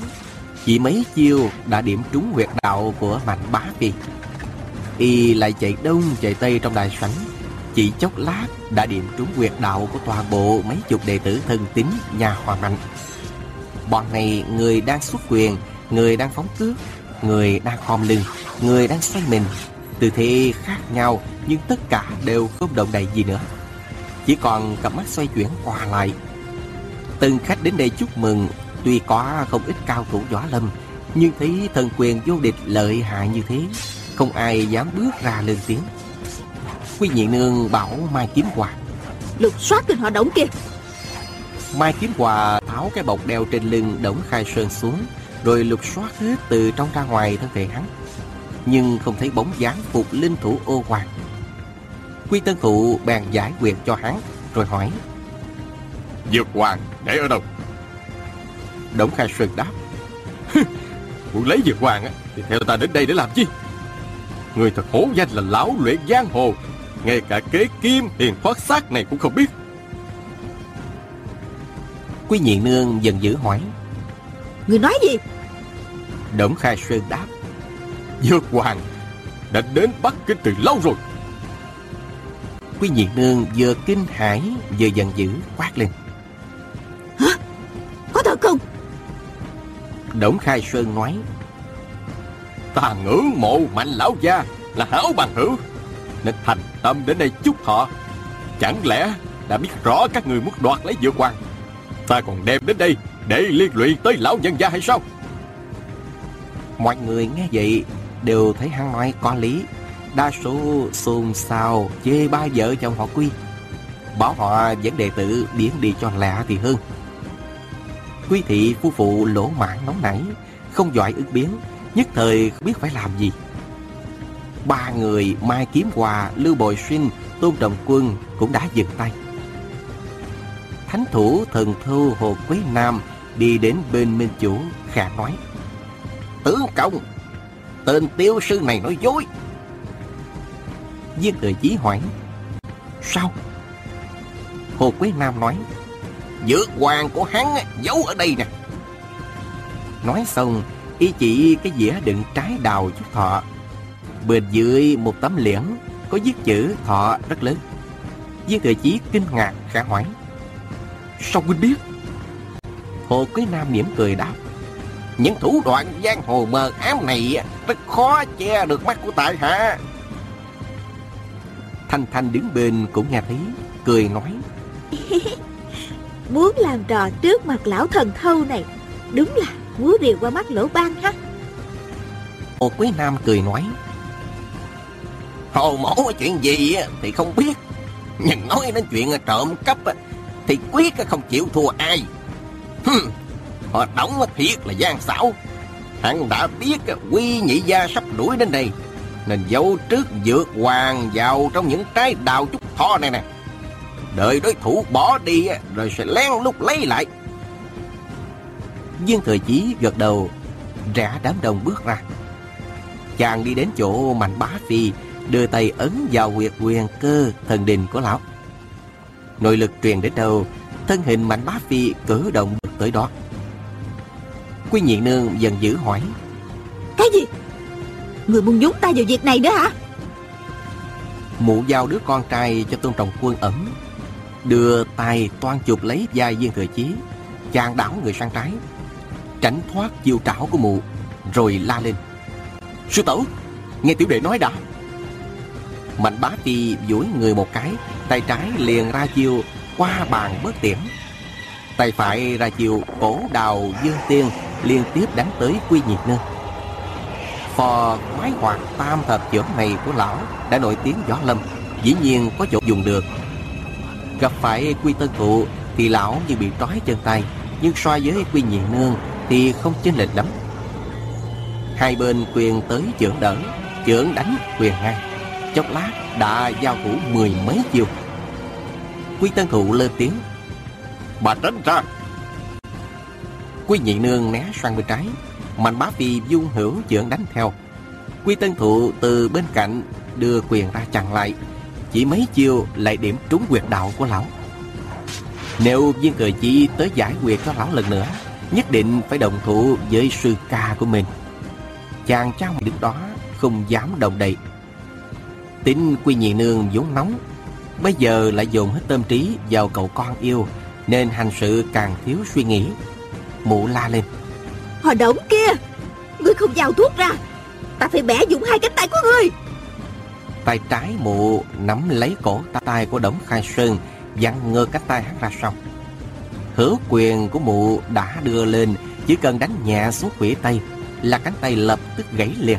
Chỉ mấy chiêu đã điểm trúng huyệt đạo của Mạnh Bá Phi Y lại chạy đông chạy tây trong đại sảnh Chỉ chốc lát đã điểm trúng quyệt đạo của toàn bộ mấy chục đệ tử thân tín nhà Hòa Mạnh. Bọn này người đang xuất quyền, người đang phóng cước người đang khom lưng, người đang xoay mình Tư thế khác nhau nhưng tất cả đều không động đậy gì nữa. Chỉ còn cặp mắt xoay chuyển qua lại. Từng khách đến đây chúc mừng Tuy có không ít cao thủ võ lâm Nhưng thấy thần quyền vô địch lợi hại như thế không ai dám bước ra lên tiếng. Quy nhị nương bảo Mai Kiếm Hòa Lục soát tên họ đổng kia. Mai Kiếm Hòa tháo cái bọc đeo trên lưng Đổng Khai Sơn xuống Rồi lục soát hết từ trong ra ngoài thân thể hắn. Nhưng không thấy bóng dáng phục linh thủ ô hoàng. Quy Tân Thụ bèn giải quyết cho hắn Rồi hỏi Dược hoàng để ở đâu? Đổng Khai Sơn đáp Muốn lấy dược hoàng Thì theo ta đến đây để làm chi Người thật hổ danh là lão luyện giang hồ. Ngay cả kế kim hiền thoát xác này cũng không biết. Quý nhị nương dần dữ hỏi. Người nói gì? Đổng khai sơn đáp. Dược hoàng đã đến Bắc Kinh từ lâu rồi. Quý nhị nương vừa kinh hãi Vừa giận dữ quát lên. Hả? Có thật không? Đổng khai sơn nói Ta ngưỡng mộ mạnh lão gia Là hảo bằng hữu. Nên thành tâm đến đây chúc họ Chẳng lẽ đã biết rõ các người muốn đoạt lấy dược hoàng? Ta còn đem đến đây Để liên lụy tới lão nhân gia hay sao? Mọi người nghe vậy Đều thấy hắn nói có lý. Đa số xôn xao Chê ba vợ chồng họ quy. Bảo họ dẫn đệ tử biến đi cho lạ thì hơn. Quy thị phu phụ lỗ mãn nóng nảy, Không giỏi ứng biến. Nhất thời không biết phải làm gì Ba người Mai Kiếm Hòa, Lưu bồi Sinh, Tôn Trọng Quân cũng đã dừng tay. Thánh thủ thần thu Hồ Quế Nam đi đến bên Minh Chủ, khả nói. Tướng công, tên tiêu sư này nói dối. Viên tự chí hỏi. Sao? Hồ Quế Nam nói. Dược hoàng của hắn giấu ở đây nè. Nói xong, y chỉ cái dĩa đựng trái đào chúc thọ. Bên dưới một tấm liễn có viết chữ thọ rất lớn. Viên thừa chí kinh ngạc khả hoảng. Sao huynh biết? Hồ Quế Nam mỉm cười đáp. Những thủ đoạn giang hồ mờ ám này rất khó che được mắt của tại hạ. Thanh Thanh đứng bên cũng nghe thấy, cười nói. Muốn làm trò trước mặt lão thần thâu này, đúng là múa rìu qua mắt lỗ ban ha. Hồ Quế Nam cười nói. Hồ mẫu chuyện gì thì không biết. Nhưng nói đến chuyện trộm cắp thì quyết không chịu thua ai. Hừm, họ đóng thiệt là gian xảo. Hắn đã biết quy nhị gia sắp đuổi đến đây. Nên giấu trước dược hoàng vào trong những trái đào trúc thọ này nè. Đợi đối thủ bỏ đi rồi sẽ lén lút lấy lại. Viên thời chí gật đầu, rẽ đám đông bước ra. Chàng đi đến chỗ mạnh bá phi, đưa tay ấn vào huyệt quyền cơ thần đình của lão. Nội lực truyền đến đâu, thân hình mạnh bá phi cử động tới đó. Quy nhị nương dần dữ hỏi. Cái gì? Người muốn nhúng tay vào việc này nữa hả? Mụ giao đứa con trai cho tôn trọng quân ẩm Đưa tay toan chụp lấy vai viên thừa chí Chàng đảo người sang trái Tránh thoát chiêu trảo của mụ, Rồi la lên. Sư tử, Nghe tiểu đệ nói đã. Mạnh bá ti duỗi người một cái, Tay trái liền ra chiêu Qua bàn bớt tiễn. Tay phải ra chiêu cổ đào dương tiên, Liên tiếp đánh tới quy nhiệt nương Phò mái hoạt tam thập trưởng này của lão Đã nổi tiếng gió lâm, Dĩ nhiên có chỗ dùng được. Gặp phải quy tân thụ Thì lão như bị trói chân tay, Nhưng so với quy nhị nương thì không chênh lệch lắm. Hai bên quyền tới trưởng đỡ Trưởng đánh quyền ngang. Chốc lát đã giao thủ mười mấy chiều. Quy tân thụ lên tiếng. Bà tránh ra. Quy nhị nương né sang bên trái Mạnh bá phi dung hữu trưởng đánh theo. Quy tân thụ từ bên cạnh Đưa quyền ra chặn lại. Chỉ mấy chiêu lại điểm trúng quyệt đạo của lão. Nếu viên cờ chi tới giải quyệt cho lão lần nữa Nhất định phải đồng thủ với sư ca của mình. Chàng trao mày đứng đó Không dám động đậy. Tính quy nhị nương vốn nóng Bây giờ lại dồn hết tâm trí vào cậu con yêu Nên hành sự càng thiếu suy nghĩ. Mụ la lên. Họ đổng kia Ngươi không giao thuốc ra Ta phải bẻ dụng hai cánh tay của ngươi. Tay trái mụ nắm lấy cổ tay của Đổng Khai Sơn Dặn ngơ cánh tay hắn ra sau Hứa quyền của mụ đã đưa lên Chỉ cần đánh nhẹ xuống quỷ tay Là cánh tay lập tức gãy liền.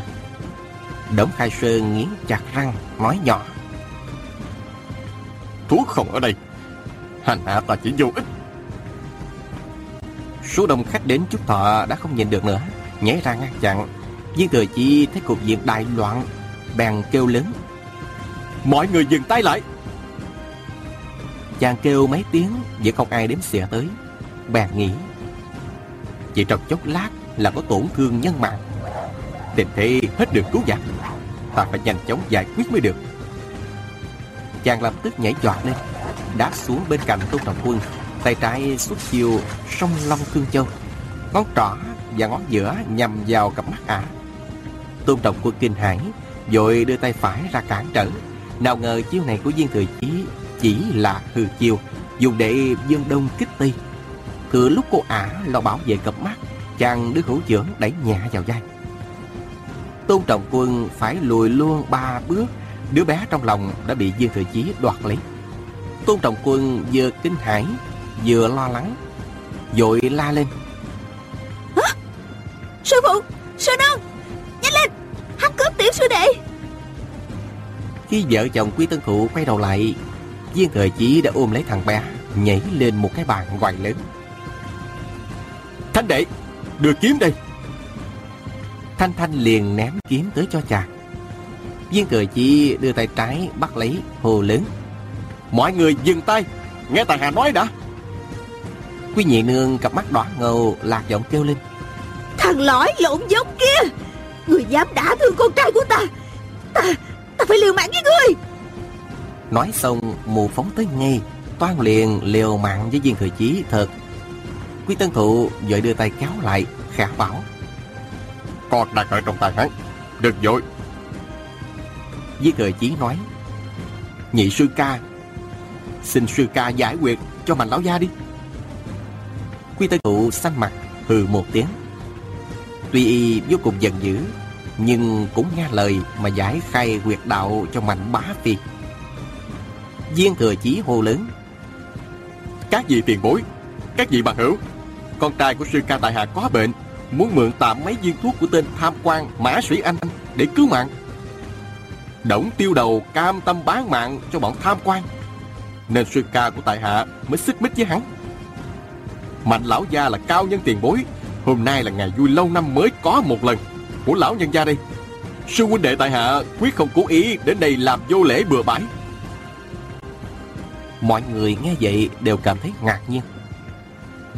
Đổng Khai Sơn nghiến chặt răng Nói nhỏ. Thuốc không ở đây Hành hạ ta chỉ vô ích. Số đông khách đến chúc thọ đã không nhìn được nữa Nhảy ra ngăn chặn. Viên thừa chi thấy cục diện đại loạn Bèn kêu lớn. Mọi người dừng tay lại Chàng kêu mấy tiếng Vẫn không ai đếm xỉa tới. Bèn nghĩ, Chỉ trong chốc lát là có tổn thương nhân mạng. Tình thế hết được cứu vãn Ta phải nhanh chóng giải quyết mới được. Chàng lập tức nhảy giọt lên, Đáp xuống bên cạnh Tôn Trọng Quân, Tay trái xuất chiều song long thương châu, Ngón trỏ và ngón giữa nhằm vào cặp mắt ả. Tôn Trọng Quân kinh hãi, Vội đưa tay phải ra cản trở. Nào ngờ chiêu này của viên thừa chí chỉ là hư chiêu Dùng để dương đông kích tây. Thừa lúc cô ả lo bảo vệ cặp mắt Chàng đưa hữu trưởng đẩy nhẹ vào vai. Tôn Trọng Quân phải lùi luôn ba bước Đứa bé trong lòng đã bị viên thừa chí đoạt lấy. Tôn Trọng Quân vừa kinh hãi Vừa lo lắng Vội la lên. Hả? Sư phụ Sư nương Nhanh lên Hắn cướp tiểu sư đệ. Khi vợ chồng Quý Tân Thụ quay đầu lại Viên thời chí đã ôm lấy thằng bé Nhảy lên một cái bàn ngoài lớn Thanh đệ Đưa kiếm đây Thanh Thanh liền ném kiếm tới cho chàng Viên cười chí đưa tay trái bắt lấy hồ lớn. Mọi người dừng tay, nghe Tài Hà nói đã. Quý nhị nương cặp mắt đỏ ngầu lạc giọng kêu lên. Thằng lõi lộn giống kia Người dám đả thương con trai của ta Ta, ta phải liều mạng với ngươi Nói xong mù phóng tới ngay Toan liền liều mạng với viên thừa chí thật. Quý tân thụ vội đưa tay kéo lại Khả bảo Con đang ở trong tay hắn Đừng vội Viên thừa chí nói Nhị sư ca Xin sư ca giải quyết cho mạnh lão gia đi. Quy tân thụ xanh mặt hừ một tiếng. Tuy y vô cùng giận dữ Nhưng cũng nghe lời mà giải khai quyệt đạo cho mạnh bá phi Viên thừa chí hô lớn. Các vị tiền bối, Các vị bằng hữu, Con trai của sư ca tại hạ có bệnh, Muốn mượn tạm mấy viên thuốc của tên tham quan Mã Sĩ Anh để cứu mạng. Đổng tiêu đầu cam tâm bán mạng cho bọn tham quan, Nên sư ca của tại hạ mới xích mích với hắn. Mạnh lão gia là cao nhân tiền bối, Hôm nay là ngày vui lâu năm mới có một lần. Của lão nhân gia đây, Sư huynh đệ tại hạ quyết không cố ý đến đây làm vô lễ bừa bãi. Mọi người nghe vậy đều cảm thấy ngạc nhiên.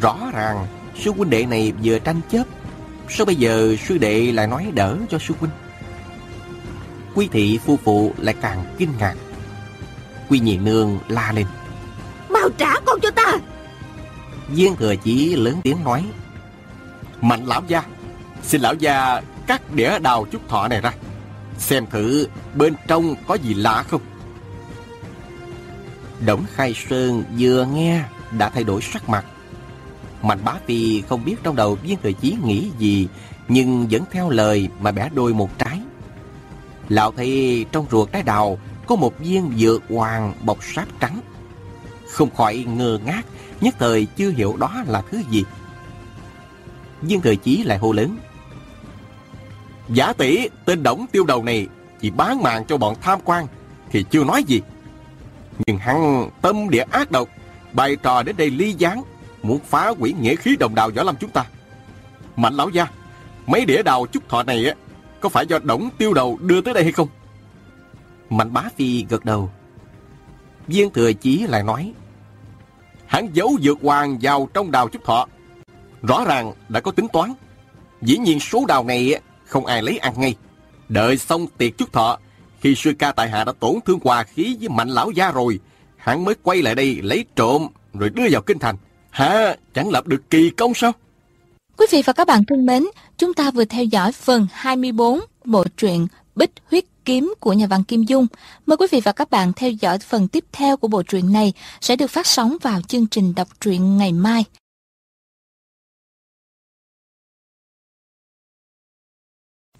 Rõ ràng sư huynh đệ này vừa tranh chấp Sao bây giờ sư đệ lại nói đỡ cho sư huynh? Quy thị phu phụ lại càng kinh ngạc. Quy nhị nương la lên. Mau trả con cho ta! Viên thừa chỉ lớn tiếng nói. Mạnh lão gia Xin lão gia cắt đĩa đào chút thọ này ra. Xem thử bên trong có gì lạ không Đổng Khai Sơn vừa nghe đã thay đổi sắc mặt. Mạnh bá phi không biết trong đầu viên thời chí nghĩ gì, nhưng vẫn theo lời mà bẻ đôi một trái. Lão thấy trong ruột trái đào có một viên dược hoàng bọc sáp trắng. Không khỏi ngơ ngác, nhất thời chưa hiểu đó là thứ gì. Viên thời chí lại hô lớn. Giả tỷ tên Đổng tiêu đầu này chỉ bán mạng cho bọn tham quan thì chưa nói gì. Nhưng hắn tâm địa ác độc, bày trò đến đây ly gián, muốn phá hủy nghĩa khí đồng đạo võ lâm chúng ta. Mạnh lão gia, mấy đĩa đào chúc thọ này á, có phải do Đổng tiêu đầu đưa tới đây hay không? Mạnh bá phi gật đầu. Viên thừa chí lại nói. Hắn giấu dược hoàng vào trong đào chúc thọ. Rõ ràng đã có tính toán. Dĩ nhiên số đào này không ai lấy ăn ngay. Đợi xong tiệc chúc thọ, khi sư ca tại hạ đã tổn thương hòa khí với mạnh lão gia rồi, hắn mới quay lại đây lấy trộm rồi đưa vào kinh thành. Hả, chẳng lập được kỳ công sao? Quý vị và các bạn thân mến, chúng ta vừa theo dõi phần 24 bộ truyện Bích Huyết Kiếm của nhà văn Kim Dung. Mời quý vị và các bạn theo dõi phần tiếp theo của bộ truyện này sẽ được phát sóng vào chương trình đọc truyện ngày mai.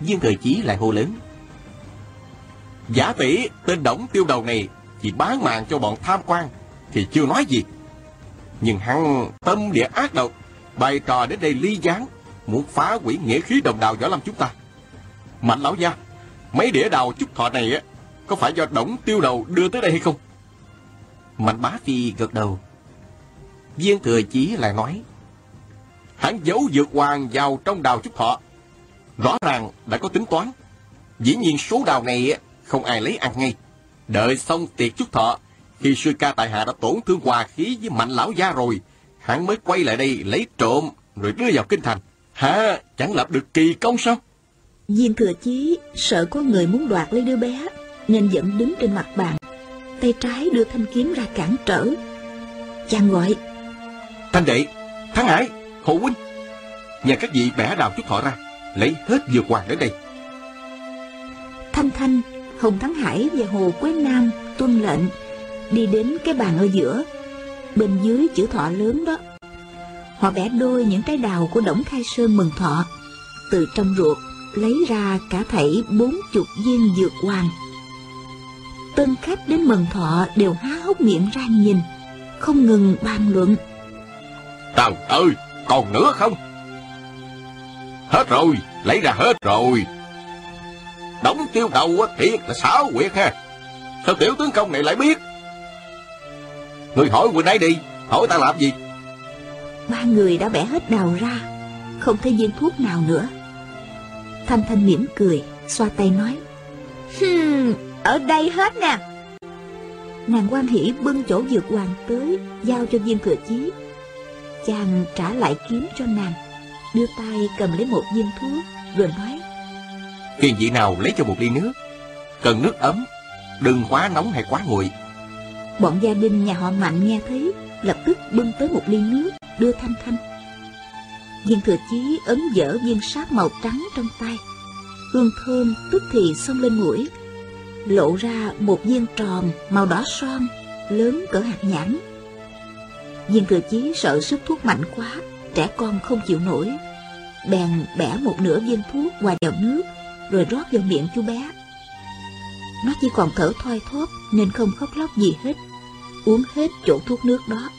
Viên thời chí lại hô lớn. Giả tỷ tên Đổng tiêu đầu này chỉ bán mạng cho bọn tham quan thì chưa nói gì. Nhưng hắn tâm địa ác độc, bày trò đến đây ly gián, muốn phá hủy nghĩa khí đồng đào võ lâm chúng ta. Mạnh lão gia, mấy đĩa đào chúc thọ này á, có phải do Đổng tiêu đầu đưa tới đây hay không? Mạnh bá phi gật đầu. Viên thừa chí lại nói. Hắn giấu dược hoàng vào trong đào chúc thọ. Rõ ràng đã có tính toán. Dĩ nhiên số đào này không ai lấy ăn ngay. Đợi xong tiệc chúc thọ, khi sư ca tại hạ đã tổn thương hòa khí với mạnh lão gia rồi, hắn mới quay lại đây lấy trộm rồi đưa vào kinh thành. Hả, chẳng lập được kỳ công sao? Viên thừa chí sợ có người muốn đoạt lấy đứa bé Nên vẫn đứng trên mặt bàn Tay trái đưa thanh kiếm ra cản trở Chàng gọi Thanh đệ, Thắng Hải, Hộ huynh, nhà các vị bẻ đào chúc thọ ra, lấy hết dược hoàng đến đây. Thanh Thanh, Hồng Thắng Hải và Hồ Quế Nam tuân lệnh Đi đến cái bàn ở giữa Bên dưới chữ thọ lớn đó Họ bẻ đôi những trái đào của Đổng Khai Sơn mừng thọ Từ trong ruột lấy ra cả thảy bốn chục viên dược hoàng. Tân khách đến mừng thọ đều há hốc miệng ra nhìn, không ngừng bàn luận. Trời ơi, còn nữa không? Hết rồi, lấy ra hết rồi. Đóng tiêu đầu thiệt là xảo quyệt ha. Sao tiểu tướng công này lại biết? Người hỏi vừa nãy đi, hỏi ta làm gì? Ba người đã bẻ hết đầu ra, không thấy viên thuốc nào nữa. Thanh Thanh mỉm cười, xoa tay nói. Hmm, ở đây hết nè. Nàng quan hỷ bưng chỗ dược hoàng tới, giao cho viên thừa chí. Chàng trả lại kiếm cho nàng, đưa tay cầm lấy một viên thuốc, rồi nói. Phiền vị nào lấy cho một ly nước. Cần nước ấm, đừng quá nóng hay quá nguội. Bọn gia đình nhà họ Mạnh nghe thấy, lập tức bưng tới một ly nước, đưa Thanh Thanh. Viên thừa chí ấn dở viên sáp màu trắng trong tay. Hương thơm tức thì xông lên mũi. Lộ ra một viên tròn màu đỏ son, lớn cỡ hạt nhãn. Viên thừa chí sợ sức thuốc mạnh quá, trẻ con không chịu nổi. Bèn bẻ một nửa viên thuốc qua vào nước, rồi rót vào miệng chú bé. Nó chỉ còn thở thoi thóp nên không khóc lóc gì hết, uống hết chỗ thuốc nước đó.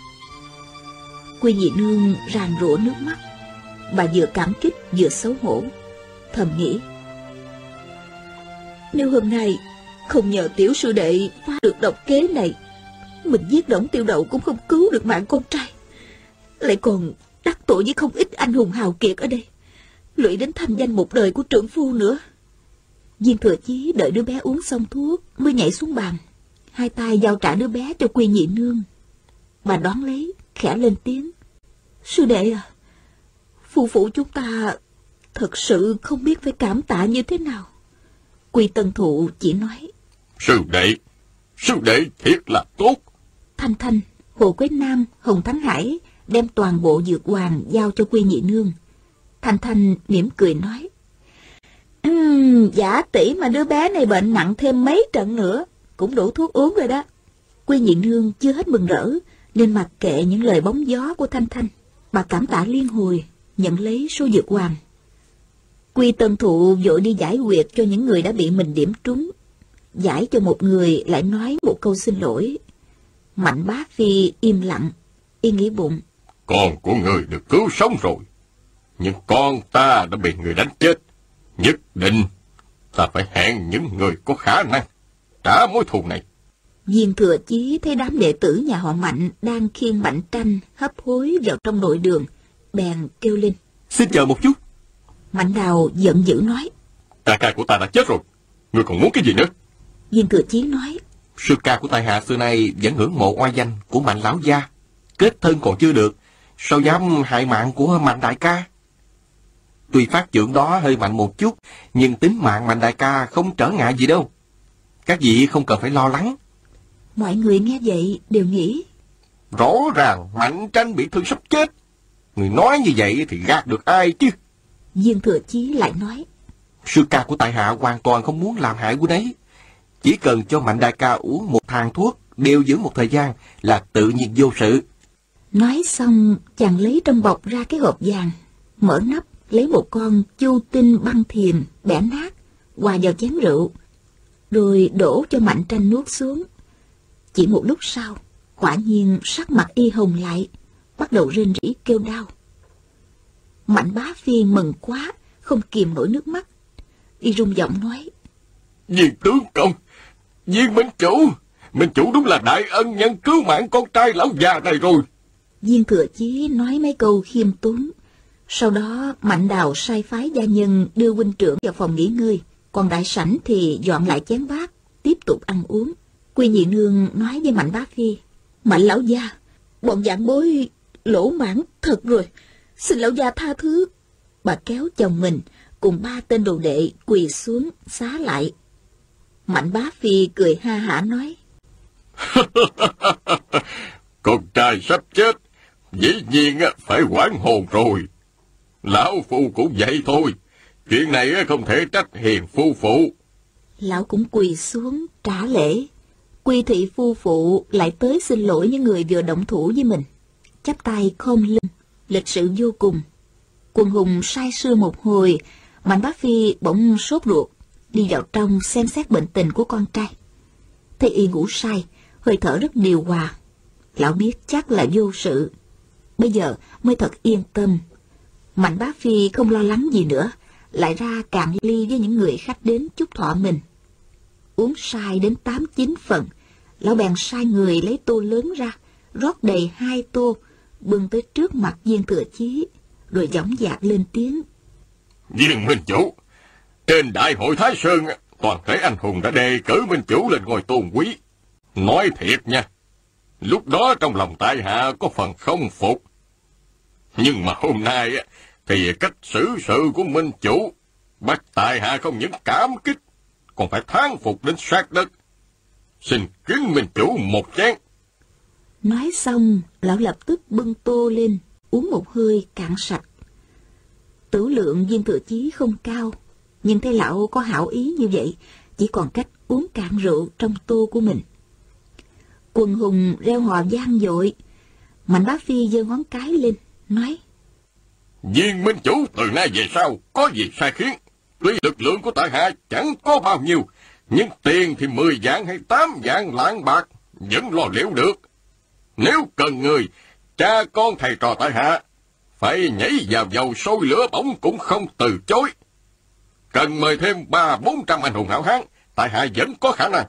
Quy nhị nương ràn rủa nước mắt, bà vừa cảm kích vừa xấu hổ, thầm nghĩ. Nếu hôm nay không nhờ tiểu sư đệ phá được độc kế này, mình giết đổng tiêu đậu cũng không cứu được mạng con trai. Lại còn đắc tội với không ít anh hùng hào kiệt ở đây, lụy đến thanh danh một đời của trưởng phu nữa. Viên thừa chí đợi đứa bé uống xong thuốc mới nhảy xuống bàn. Hai tay giao trả đứa bé cho quy nhị nương. Bà đón lấy, khẽ lên tiếng. Sư đệ à, phu phụ chúng ta thật sự không biết phải cảm tạ như thế nào. Quy tân thụ chỉ nói. Sư đệ, sư đệ thiệt là tốt. Thanh Thanh, Hồ Quế Nam, Hồng Thắng Hải đem toàn bộ dược hoàng giao cho Quy nhị nương. Thanh Thanh mỉm cười nói. Uhm, giả tỷ mà đứa bé này bệnh nặng thêm mấy trận nữa, cũng đủ thuốc uống rồi đó. Quy nhị nương chưa hết mừng rỡ, nên mặc kệ những lời bóng gió của Thanh Thanh. Bà cảm tạ liên hồi, nhận lấy số dược hoàng. Quy tân thụ vội đi giải quyệt cho những người đã bị mình điểm trúng. Giải cho một người lại nói một câu xin lỗi. Mạnh bá phi im lặng, y nghĩ bụng. Con của người được cứu sống rồi. Nhưng con ta đã bị người đánh chết. Nhất định ta phải hẹn những người có khả năng trả mối thù này. Viên thừa chí thấy đám đệ tử nhà họ Mạnh đang khiêng Mạnh Tranh hấp hối vào trong nội đường, bèn kêu lên. Xin chờ một chút. Mạnh Đào giận dữ nói. Ca ca của ta đã chết rồi. Ngươi còn muốn cái gì nữa? Viên thừa chí nói. Sư ca của tài hạ xưa nay vẫn hưởng mộ oai danh của Mạnh Lão Gia. Kết thân còn chưa được, sao dám hại mạng của Mạnh Đại ca? Tuy phát trưởng đó hơi mạnh một chút, nhưng tính mạng Mạnh Đại ca không trở ngại gì đâu. Các vị không cần phải lo lắng. Mọi người nghe vậy đều nghĩ. Rõ ràng Mạnh Tranh bị thương sắp chết. Người nói như vậy thì gạt được ai chứ? Viên thừa chí lại nói. Sư ca của tại hạ hoàn toàn không muốn làm hại quân ấy. Chỉ cần cho Mạnh Đại ca uống một thang thuốc, điều dưỡng một thời gian là tự nhiên vô sự. Nói xong, chàng lấy trong bọc ra cái hộp vàng, mở nắp, lấy một con chu tinh băng thiềm, bẻ nát, hòa vào chén rượu, rồi đổ cho Mạnh Tranh nuốt xuống. Chỉ một lúc sau, quả nhiên sắc mặt y hồng lại, bắt đầu rên rỉ kêu đau. Mạnh bá phi mừng quá, không kìm nổi nước mắt. Y rung giọng nói. Viên tướng công, viên minh chủ, minh chủ đúng là đại ân nhân cứu mạng con trai lão già này rồi. Viên thừa chí nói mấy câu khiêm tốn. Sau đó Mạnh Đào sai phái gia nhân đưa huynh trưởng vào phòng nghỉ ngơi, còn đại sảnh thì dọn lại chén bát, tiếp tục ăn uống. Quy nhị nương nói với Mạnh bá phi, Mạnh lão gia, bọn dạng bối lỗ mãn thật rồi, xin lão gia tha thứ. Bà kéo chồng mình cùng ba tên đồ đệ quỳ xuống xá lại. Mạnh bá phi cười ha hả nói, Con trai sắp chết, dĩ nhiên phải quản hồn rồi. Lão phu cũng vậy thôi, chuyện này không thể trách hiền phu phụ. Lão cũng quỳ xuống trả lễ. Quy thị phu phụ lại tới xin lỗi những người vừa động thủ với mình. chắp tay khom lưng, lịch sự vô cùng. quần hùng sai sưa một hồi, Mạnh bá Phi bỗng sốt ruột, đi vào trong xem xét bệnh tình của con trai. Thấy y ngủ say, hơi thở rất điều hòa. Lão biết chắc là vô sự. Bây giờ mới thật yên tâm. Mạnh bá Phi không lo lắng gì nữa, lại ra cạn ly với những người khách đến chúc thọ mình. Uống sai đến tám chín phần, lão bèn sai người lấy tô lớn ra, rót đầy hai tô, bưng tới trước mặt viên thừa chí, rồi giọng dạc lên tiếng. Viên Minh Chủ, trên đại hội Thái Sơn, toàn thể anh hùng đã đề cử Minh Chủ lên ngôi tôn quý. Nói thiệt nha, lúc đó trong lòng tại hạ có phần không phục. Nhưng mà hôm nay thì cách xử sự của Minh Chủ bắt tài hạ không những cảm kích, còn phải thán phục đến sát đất. Xin kính Minh Chủ một chén. Nói xong, lão lập tức bưng tô lên, uống một hơi cạn sạch. Tử lượng viên thừa chí không cao, nhưng thấy lão có hảo ý như vậy, chỉ còn cách uống cạn rượu trong tô của mình. Quần hùng reo hò gian dội, Mạnh bá Phi giơ ngón cái lên, nói. Viên Minh Chủ từ nay về sau có gì sai khiến. Tuy lực lượng của tại hạ chẳng có bao nhiêu, nhưng tiền thì 10 vạn hay 8 vạn lạng bạc vẫn lo liệu được. Nếu cần người, cha con thầy trò tại hạ, phải nhảy vào dầu sôi lửa bỏng cũng không từ chối. Cần mời thêm ba bốn trăm anh hùng hảo hán, tại hạ vẫn có khả năng.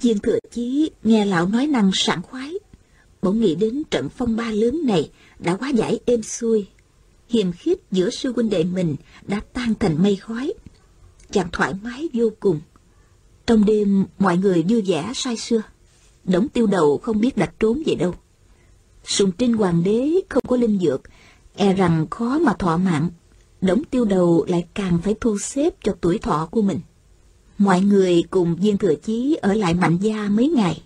Viên thừa chí nghe lão nói năng sảng khoái, bỗng nghĩ đến trận phong ba lớn này đã quá giải êm xuôi. Hiềm khích giữa sư huynh đệ mình đã tan thành mây khói. Chàng thoải mái vô cùng. Trong đêm mọi người vui vẻ say sưa. Đống tiêu đầu không biết đặt trốn về đâu. Sùng trinh hoàng đế không có linh dược, e rằng khó mà thọ mạng. Đống tiêu đầu lại càng phải thu xếp cho tuổi thọ của mình. Mọi người cùng viên thừa chí ở lại mạnh gia mấy ngày.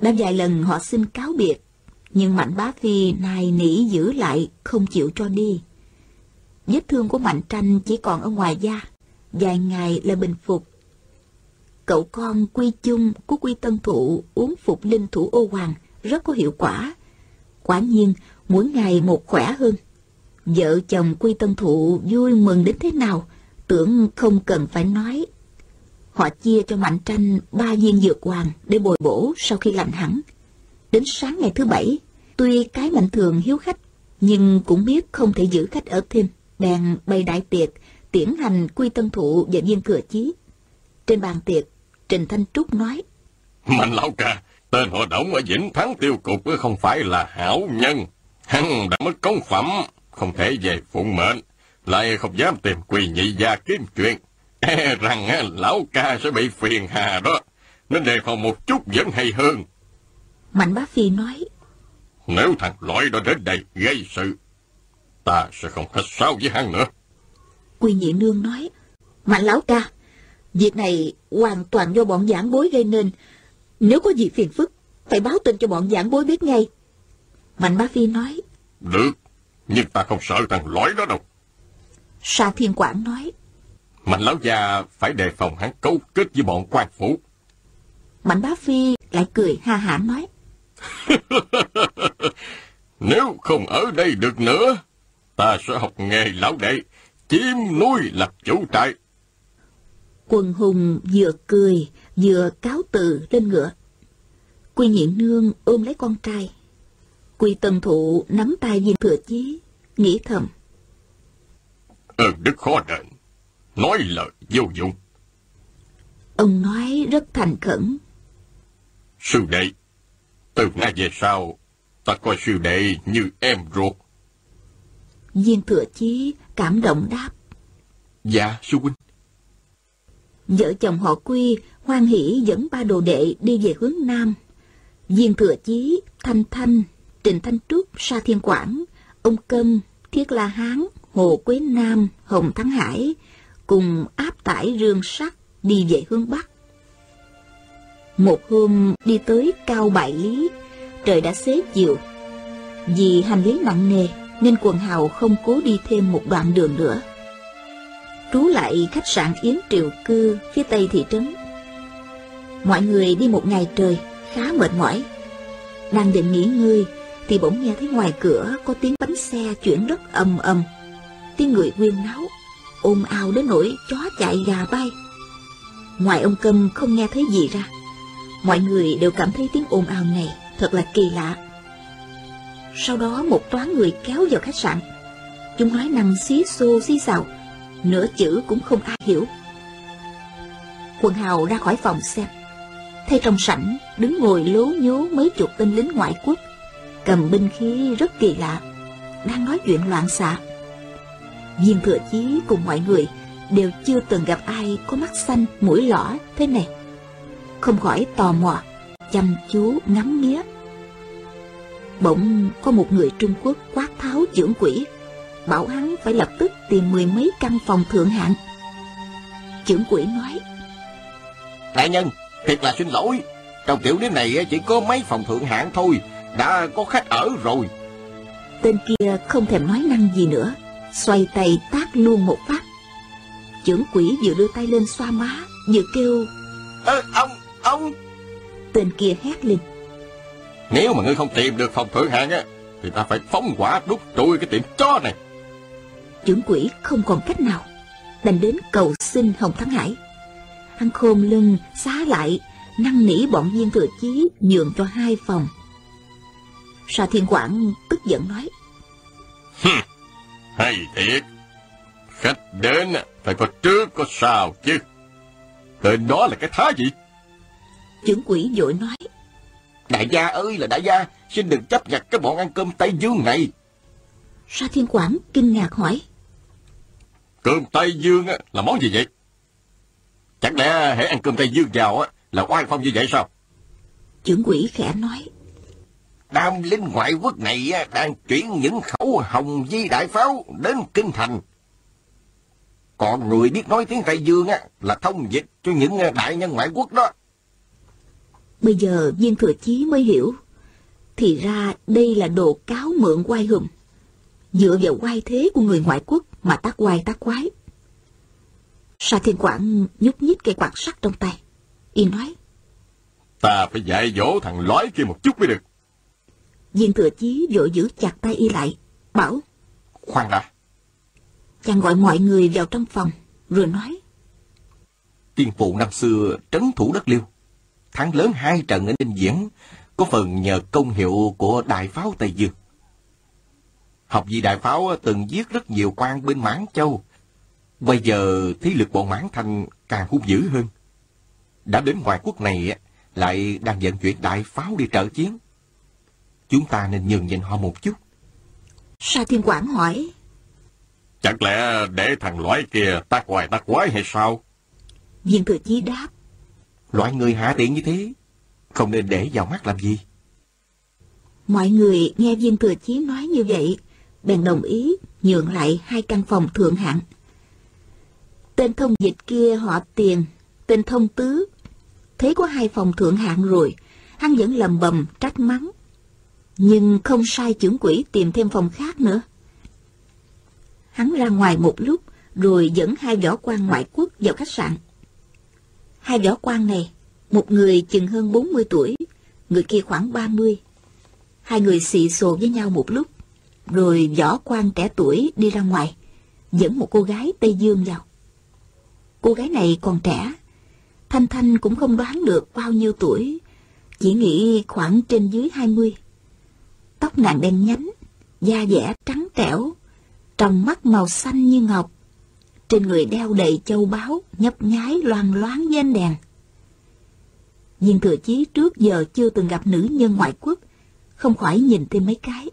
Đã vài lần họ xin cáo biệt, nhưng mạnh bá phi nài nỉ giữ lại, không chịu cho đi. Vết thương của mạnh tranh chỉ còn ở ngoài da, vài ngày là bình phục. Cậu con quy chung của quy tân thụ uống phục linh thủ ô hoàng rất có hiệu quả. Quả nhiên, mỗi ngày một khỏe hơn. Vợ chồng quy tân thụ vui mừng đến thế nào, tưởng không cần phải nói. Họ chia cho Mạnh Tranh ba viên dược hoàng để bồi bổ sau khi lành hẳn. Đến sáng ngày thứ bảy, tuy cái Mạnh Thường hiếu khách, nhưng cũng biết không thể giữ khách ở thêm. Bèn bày đại tiệc, tiễn hành quy tân thụ và viên cửa chí. Trên bàn tiệc, Trình Thanh Trúc nói. Mạnh lão ca, tên họ đổng ở Vĩnh Thắng Tiêu Cục không phải là hảo nhân. Hắn đã mất công phẩm, không thể về phụng mệnh, lại không dám tìm quỳ nhị gia kiếm chuyện. E rằng lão ca sẽ bị phiền hà đó, nên đề phòng một chút vẫn hay hơn. Mạnh bá Phi nói. Nếu thằng loại đó đến đây gây sự, ta sẽ không khách sáo với hắn nữa. Quy nhị nương nói. Mạnh lão ca, việc này hoàn toàn do bọn giảng bối gây nên. Nếu có gì phiền phức, phải báo tin cho bọn giảng bối biết ngay. Mạnh bá Phi nói. Được, nhưng ta không sợ thằng lõi đó đâu. Sa Thiên Quảng nói. Mạnh lão già phải đề phòng hắn cấu kết với bọn quan phủ. Mạnh bá Phi lại cười ha hả nói. Nếu không ở đây được nữa, ta sẽ học nghề lão đệ, chiếm núi lập chủ trại. Quần hùng vừa cười, vừa cáo từ lên ngựa. Quy nhị nương ôm lấy con trai. Quy tần thụ nắm tay viên thừa chí, nghĩ thầm. Ơn đức khó đền, nói lời vô dụng. Ông nói rất thành khẩn. Sư đệ, từ nay về sau, ta coi sư đệ như em ruột. Viên thừa chí cảm động đáp. Dạ, sư huynh. Vợ chồng họ Quy hoan hỷ dẫn ba đồ đệ đi về hướng Nam. Viên thừa chí, Thanh Thanh, Trình Thanh Trúc, Sa Thiên Quảng, ông Câm, Thiết La Hán, Hồ Quế Nam, Hồng Thắng Hải cùng áp tải rương sắt đi về hướng Bắc. Một hôm đi tới Cao Bại Lý, trời đã xế chiều. Vì hành lý nặng nề nên quần hào không cố đi thêm một đoạn đường nữa. Trú lại khách sạn Yến Triều Cư phía tây thị trấn. Mọi người đi một ngày trời, khá mệt mỏi. Đang định nghỉ ngơi thì bỗng nghe thấy ngoài cửa có tiếng bánh xe chuyển rất ầm ầm. Tiếng người quyên náo, ồn ào đến nỗi chó chạy gà bay. Ngoài ông Câm không nghe thấy gì ra, mọi người đều cảm thấy tiếng ồn ào này thật là kỳ lạ. Sau đó một toán người kéo vào khách sạn. Chúng nói năng xí xô xí xào, nửa chữ cũng không ai hiểu. Quần hào ra khỏi phòng xem. Thấy trong sảnh đứng ngồi lố nhố mấy chục tên lính ngoại quốc, cầm binh khí rất kỳ lạ, đang nói chuyện loạn xạ. Viên thừa chí cùng mọi người đều chưa từng gặp ai có mắt xanh mũi lõ thế này. Không khỏi tò mò, chăm chú ngắm nghía. Bỗng có một người Trung Quốc quát tháo trưởng quỷ, bảo hắn phải lập tức tìm mười mấy căn phòng thượng hạng. Trưởng quỷ nói, Đại nhân, thiệt là xin lỗi. Trong tiểu điểm này chỉ có mấy phòng thượng hạng thôi, đã có khách ở rồi. tên kia không thèm nói năng gì nữa, xoay tay tát luôn một phát. Trưởng quỷ vừa đưa tay lên xoa má, vừa kêu, Ơ, ông, ông... tên kia hét lên. Nếu mà ngươi không tìm được phòng thượng hạng á, thì ta phải phóng hỏa đốt trụi cái tiệm chó này. Trưởng quỷ không còn cách nào, đành đến cầu xin Hồng Thắng Hải. Hắn khom lưng, xá lại, năn nỉ bọn viên thừa chí nhường cho hai phòng. Sa Thiên Quảng tức giận nói, Hay thiệt. Khách đến á, phải có trước có sau chứ. Tên đó là cái thá gì? Trưởng quỷ vội nói, Đại gia ơi là đại gia, xin đừng chấp nhặt cái bọn ăn cơm Tây Dương này. Sa Thiên Quảng kinh ngạc hỏi, Cơm Tây Dương á, là món gì vậy? Chẳng lẽ hãy ăn cơm Tây Dương vào á, là oai phong như vậy sao? trưởng quỷ khẽ nói, Đám lính ngoại quốc này đang chuyển những khẩu hồng di đại pháo đến kinh thành. Còn người biết nói tiếng Tây Dương á, là thông dịch cho những à, đại nhân ngoại quốc đó. Bây giờ viên thừa chí mới hiểu. Thì ra đây là đồ cáo mượn quay hùm. Dựa vào quay thế của người ngoại quốc mà tác quay tác quái. Sa Thiên Quảng nhúc nhích cây quạt sắt trong tay. Y nói, Ta phải dạy dỗ thằng lói kia một chút mới được. viên thừa chí vội giữ chặt tay y lại. Bảo, Khoan đã, chàng gọi mọi người vào trong phòng. Rồi nói, tiên phụ năm xưa trấn thủ đất liêu. Thắng lớn hai trận ở Ninh Diễn, có phần nhờ công hiệu của đại pháo Tây Dương. Học vị đại pháo từng giết rất nhiều quan bên Mãn Châu. Bây giờ thế lực bọn Mãn Thanh càng hung dữ hơn. Đã đến ngoại quốc này lại đang vận chuyển đại pháo đi trợ chiến. Chúng ta nên nhường nhịn họ một chút. Sa Thiên Quảng hỏi, Chẳng lẽ để thằng lói kia tác hoài tác quái hay sao? viên thừa chí đáp, Loại người hạ tiện như thế, không nên để vào mắt làm gì. Mọi người nghe viên thừa chí nói như vậy, bèn đồng ý nhượng lại hai căn phòng thượng hạng. Tên thông dịch kia họ tiền, tên thông tứ. Thấy có hai phòng thượng hạng rồi, hắn vẫn lầm bầm trách mắng. Nhưng không sai trưởng quỷ tìm thêm phòng khác nữa. Hắn ra ngoài một lúc, rồi dẫn hai võ quan ngoại quốc vào khách sạn. Hai võ quan này, một người chừng hơn 40 tuổi, người kia khoảng 30. Hai người xì xồ với nhau một lúc, rồi võ quan trẻ tuổi đi ra ngoài, dẫn một cô gái Tây Dương vào. Cô gái này còn trẻ, Thanh Thanh cũng không đoán được bao nhiêu tuổi, chỉ nghĩ khoảng trên dưới 20. Tóc nàng đen nhánh, da dẻ trắng trẻo, trong mắt màu xanh như ngọc. Trên người đeo đầy châu báu, nhấp nháy loang loáng với ánh đèn. Viên thừa chí trước giờ chưa từng gặp nữ nhân ngoại quốc, không khỏi nhìn thêm mấy cái.